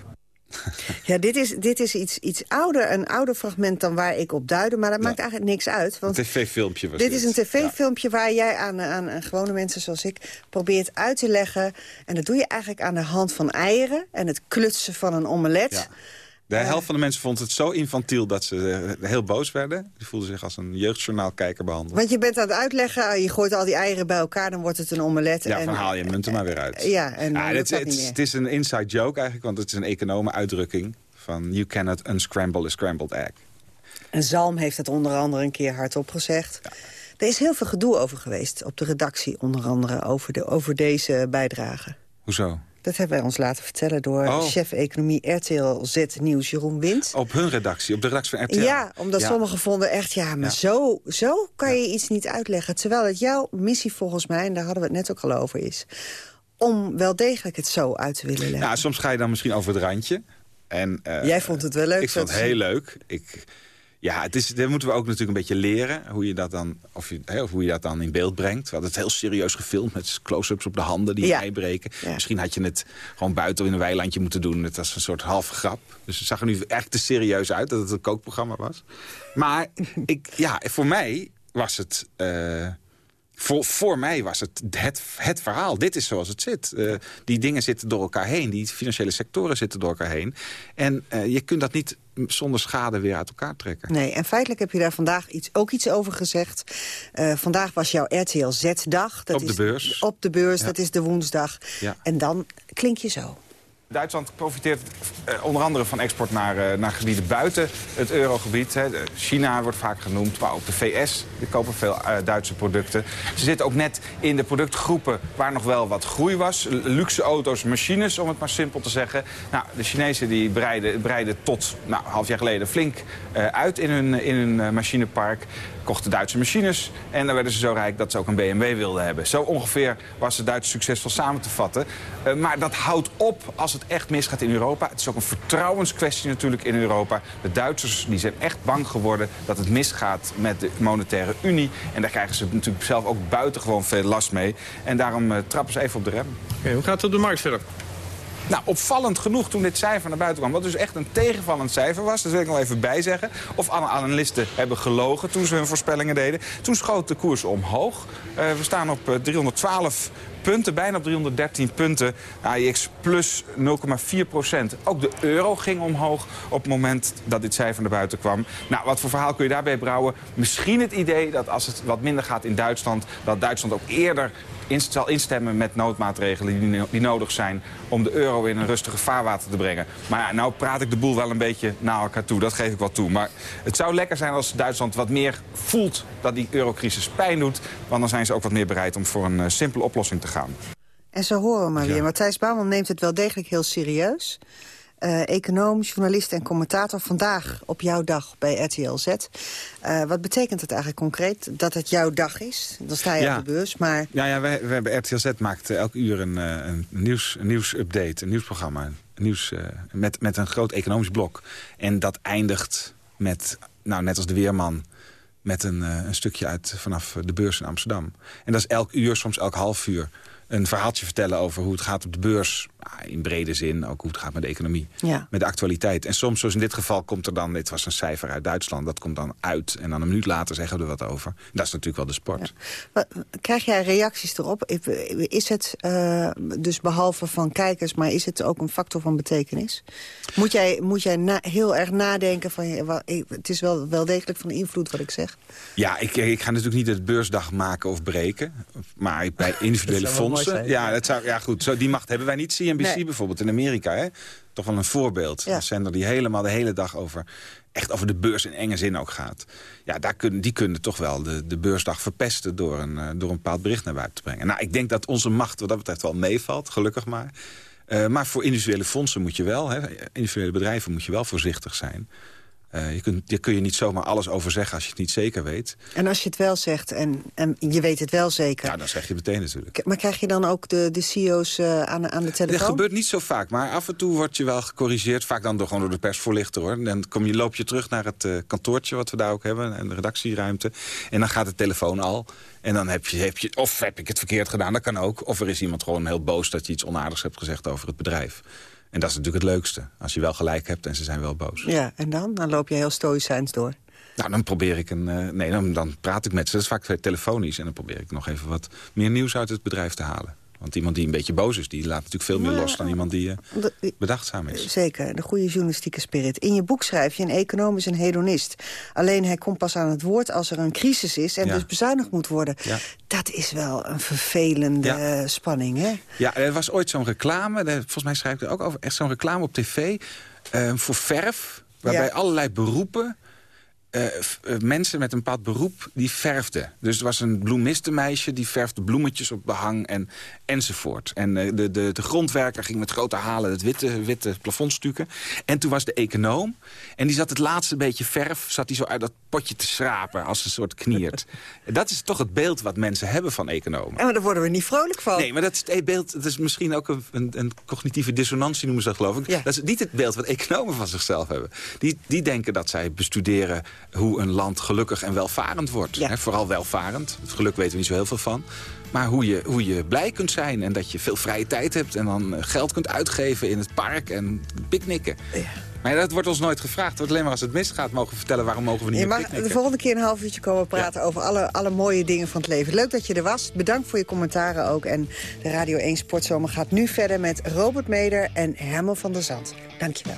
Ja, dit is, dit is iets, iets ouder, een ouder fragment dan waar ik op duidde. Maar dat maakt eigenlijk niks uit. Een Want tv-filmpje was dit is een tv-filmpje waar jij aan, aan, aan gewone mensen zoals ik probeert uit te leggen. En dat doe je eigenlijk aan de hand van eieren en het klutsen van een omelet. Ja. De helft van de mensen vond het zo infantiel dat ze eh, heel boos werden. Die voelden zich als een jeugdjournaalkijker behandeld. Want je bent aan het uitleggen, je gooit al die eieren bij elkaar, dan wordt het een omelet. Ja, en, van haal je munten maar weer uit. Ja, en dan lukt het, dat het, niet meer. het is een inside joke eigenlijk, want het is een economen uitdrukking van you cannot unscramble a scrambled egg. En Zalm heeft het onder andere een keer hardop gezegd. Er is heel veel gedoe over geweest op de redactie, onder andere over, de, over deze bijdrage. Hoezo? Dat hebben wij ons laten vertellen door Oh. chef economie RTL Z Nieuws Jeroen Wind. Op hun redactie, op de redactie van RTL. Ja, omdat Ja. sommigen vonden echt, ja, maar Ja. Zo, zo kan je iets niet uitleggen. Terwijl het jouw missie volgens mij, en daar hadden we het net ook al over, is... om wel degelijk het zo uit te willen leggen. Ja, soms ga je dan misschien over het randje. En, eh, Jij vond het wel leuk, Ik vond het heel leuk. Ik, ja, het is, daar moeten we ook natuurlijk een beetje leren. Hoe je dat dan, of je, hè, of hoe je dat dan in beeld brengt. We hadden het heel serieus gefilmd met close-ups op de handen die Ja. bijbreken. Misschien had je het gewoon buiten in een weilandje moeten doen. Het was een soort halve grap. Dus het zag er nu echt te serieus uit dat het een kookprogramma was. Maar ik, ja, voor mij was het... eh, voor, voor mij was het, het het verhaal. Dit is zoals het zit. Eh, die dingen zitten door elkaar heen. Die financiële sectoren zitten door elkaar heen. En eh, je kunt dat niet zonder schade weer uit elkaar trekken. Nee, en feitelijk heb je daar vandaag iets, ook iets over gezegd. Eh, vandaag was jouw RTL Z-dag. Op de is, beurs. Op de beurs, Ja. dat is de woensdag. Ja. En dan klink je zo. Duitsland profiteert eh, onder andere van export naar, eh, naar gebieden buiten het eurogebied. China wordt vaak genoemd, maar ook de VS. Die kopen veel eh, Duitse producten. Ze zitten ook net in de productgroepen waar nog wel wat groei was. Luxe auto's, machines, om het maar simpel te zeggen. Nou, de Chinezen die breiden, breiden tot nou, half jaar geleden flink uit in hun, in hun machinepark. Kochten Duitse machines en dan werden ze zo rijk dat ze ook een BMW wilden hebben. Zo ongeveer was het Duits succesvol samen te vatten. Eh, maar dat houdt op als het echt misgaat in Europa. Het is ook een vertrouwenskwestie natuurlijk in Europa. De Duitsers die zijn echt bang geworden dat het misgaat met de monetaire unie. En daar krijgen ze natuurlijk zelf ook buitengewoon veel last mee. En daarom eh, trappen ze even op de rem. hoe gaat het op de markt verder? Nou, opvallend genoeg toen dit cijfer naar buiten kwam... wat dus echt een tegenvallend cijfer was, dat wil ik nog even bijzeggen... of alle analisten hebben gelogen toen ze hun voorspellingen deden... toen schoot de koers omhoog. Eh, we staan op eh, 312 punten, bijna op 313 punten. AIX plus 0,4 procent. Ook de euro ging omhoog op het moment dat dit cijfer naar buiten kwam. Nou, wat voor verhaal kun je daarbij brouwen? Misschien het idee dat als het wat minder gaat in Duitsland... dat Duitsland ook eerder zal instemmen met noodmaatregelen die, die, nodig zijn... om de euro in een rustige vaarwater te brengen. Maar ja, nou praat ik de boel wel een beetje naar elkaar toe. Dat geef ik wel toe. Maar het zou lekker zijn als Duitsland wat meer voelt dat die eurocrisis pijn doet. Want dan zijn ze ook wat meer bereid om voor een uh, simpele oplossing te gaan. En zo horen we maar weer. Matthijs Bouwman neemt het wel degelijk heel serieus. Uh, econoom, journalist en commentator. Vandaag op jouw dag bij RTL Z. Uh, wat betekent het eigenlijk concreet dat het jouw dag is? Dan sta je ja. op de beurs, maar... Ja, ja wij, wij hebben RTL Z maakt elk uur een, een, nieuws, een nieuwsupdate, een nieuwsprogramma. Een nieuws, uh, met, met een groot economisch blok. En dat eindigt met, nou net als de Weerman met een, een stukje uit vanaf de beurs in Amsterdam. En dat is elk uur, soms elk half uur een verhaaltje vertellen over hoe het gaat op de beurs. In brede zin, ook hoe het gaat met de economie. Ja. Met de actualiteit. En soms, zoals in dit geval, komt er dan... dit was een cijfer uit Duitsland, dat komt dan uit. En dan een minuut later zeggen we er wat over. Dat is natuurlijk wel de sport. Ja. Krijg jij reacties erop? Is het uh, dus behalve van kijkers... maar is het ook een factor van betekenis? Moet jij, moet jij na, heel erg nadenken van... het is wel, wel degelijk van invloed wat ik zeg? Ja, ik, ik ga natuurlijk niet het beursdag maken of breken. Maar bij individuele fondsen... Ja, dat zou, ja, goed, zo, die macht hebben wij niet. CNBC nee. bijvoorbeeld in Amerika, hè? toch wel een voorbeeld. Ja. Een zender die helemaal de hele dag over, echt over de beurs in enge zin ook gaat. Ja, daar kunnen, die kunnen toch wel de, de beursdag verpesten door een, uh, door een bepaald bericht naar buiten te brengen. Nou, ik denk dat onze macht wat dat betreft wel meevalt, gelukkig maar. Uh, maar voor individuele fondsen moet je wel, hè, individuele bedrijven moet je wel voorzichtig zijn. Uh, je kunt, daar kun je niet zomaar alles over zeggen als je het niet zeker weet. En als je het wel zegt en, en je weet het wel zeker... Ja, dan zeg je het meteen natuurlijk. Maar krijg je dan ook de, de CEO's uh, aan, aan de telefoon? Dat gebeurt niet zo vaak, maar af en toe word je wel gecorrigeerd. Vaak dan door, gewoon door de persvoorlichter, hoor. Dan kom je, loop je terug naar het uh, kantoortje wat we daar ook hebben... en de redactieruimte. En dan gaat de telefoon al. En dan heb je, heb je... Of heb ik het verkeerd gedaan, dat kan ook. Of er is iemand gewoon heel boos dat je iets onaardigs hebt gezegd over het bedrijf. En dat is natuurlijk het leukste. Als je wel gelijk hebt en ze zijn wel boos. Ja, en dan? Dan loop je heel stoïcijns door. Nou, dan probeer ik een... Uh, nee, dan, dan praat ik met ze. Dat is vaak telefonisch. En dan probeer ik nog even wat meer nieuws uit het bedrijf te halen. Want iemand die een beetje boos is, die laat natuurlijk veel meer los... dan iemand die uh, bedachtzaam is. Zeker, de goede journalistieke spirit. In je boek schrijf je, een econoom is een hedonist. Alleen hij komt pas aan het woord als er een crisis is... en ja. dus bezuinigd moet worden. Ja. Dat is wel een vervelende ja. spanning, hè? Ja, er was ooit zo'n reclame, volgens mij schrijf ik er ook over... echt zo'n reclame op tv uh, voor verf... waarbij allerlei beroepen uh, mensen met een bepaald beroep die verfden. Dus er was een bloemistenmeisje die verfde bloemetjes op behang en, enzovoort. En uh, de, de, de grondwerker ging met grote halen het witte, witte plafondstukken. En toen was de econoom en die zat het laatste beetje verf... zat hij zo uit dat potje te schrapen als een soort kniert. dat is toch het beeld wat mensen hebben van economen. En maar daar worden we niet vrolijk van. Nee, maar dat is het beeld, dat is misschien ook een, een, een cognitieve dissonantie noemen ze dat geloof ik. Ja. Dat is niet het beeld wat economen van zichzelf hebben. Die, die denken dat zij bestuderen hoe een land gelukkig en welvarend wordt. Ja. He, vooral welvarend. Het geluk weten we niet zo heel veel van. Maar hoe je, hoe je blij kunt zijn en dat je veel vrije tijd hebt... en dan geld kunt uitgeven in het park en picknicken. Ja. Maar dat wordt ons nooit gevraagd. Wordt alleen maar als het misgaat mogen we vertellen... waarom mogen we niet je meer mag picknicken. de volgende keer een half uurtje komen praten... Ja. over alle, alle mooie dingen van het leven. Leuk dat je er was. Bedankt voor je commentaren ook. En de Radio 1 Sportzomer gaat nu verder met Robert Meder en Herman van der Zand. Dankjewel.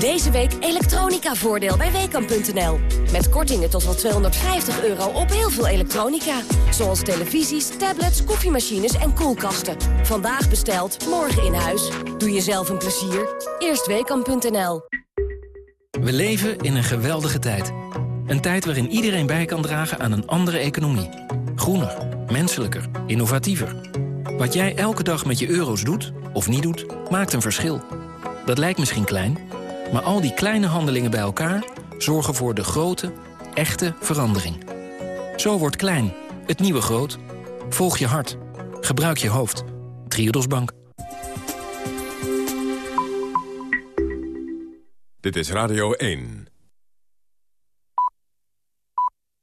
Deze week elektronica-voordeel bij Weekamp.nl. Met kortingen tot wel 250 euro op heel veel elektronica. Zoals televisies, tablets, koffiemachines en koelkasten. Vandaag besteld, morgen in huis. Doe jezelf een plezier. Eerst Weekamp.nl. We leven in een geweldige tijd. Een tijd waarin iedereen bij kan dragen aan een andere economie. Groener, menselijker, innovatiever. Wat jij elke dag met je euro's doet, of niet doet, maakt een verschil. Dat lijkt misschien klein, maar al die kleine handelingen bij elkaar... zorgen voor de grote, echte verandering. Zo wordt klein, het nieuwe groot. Volg je hart. Gebruik je hoofd. Triodos Bank. Dit is Radio 1.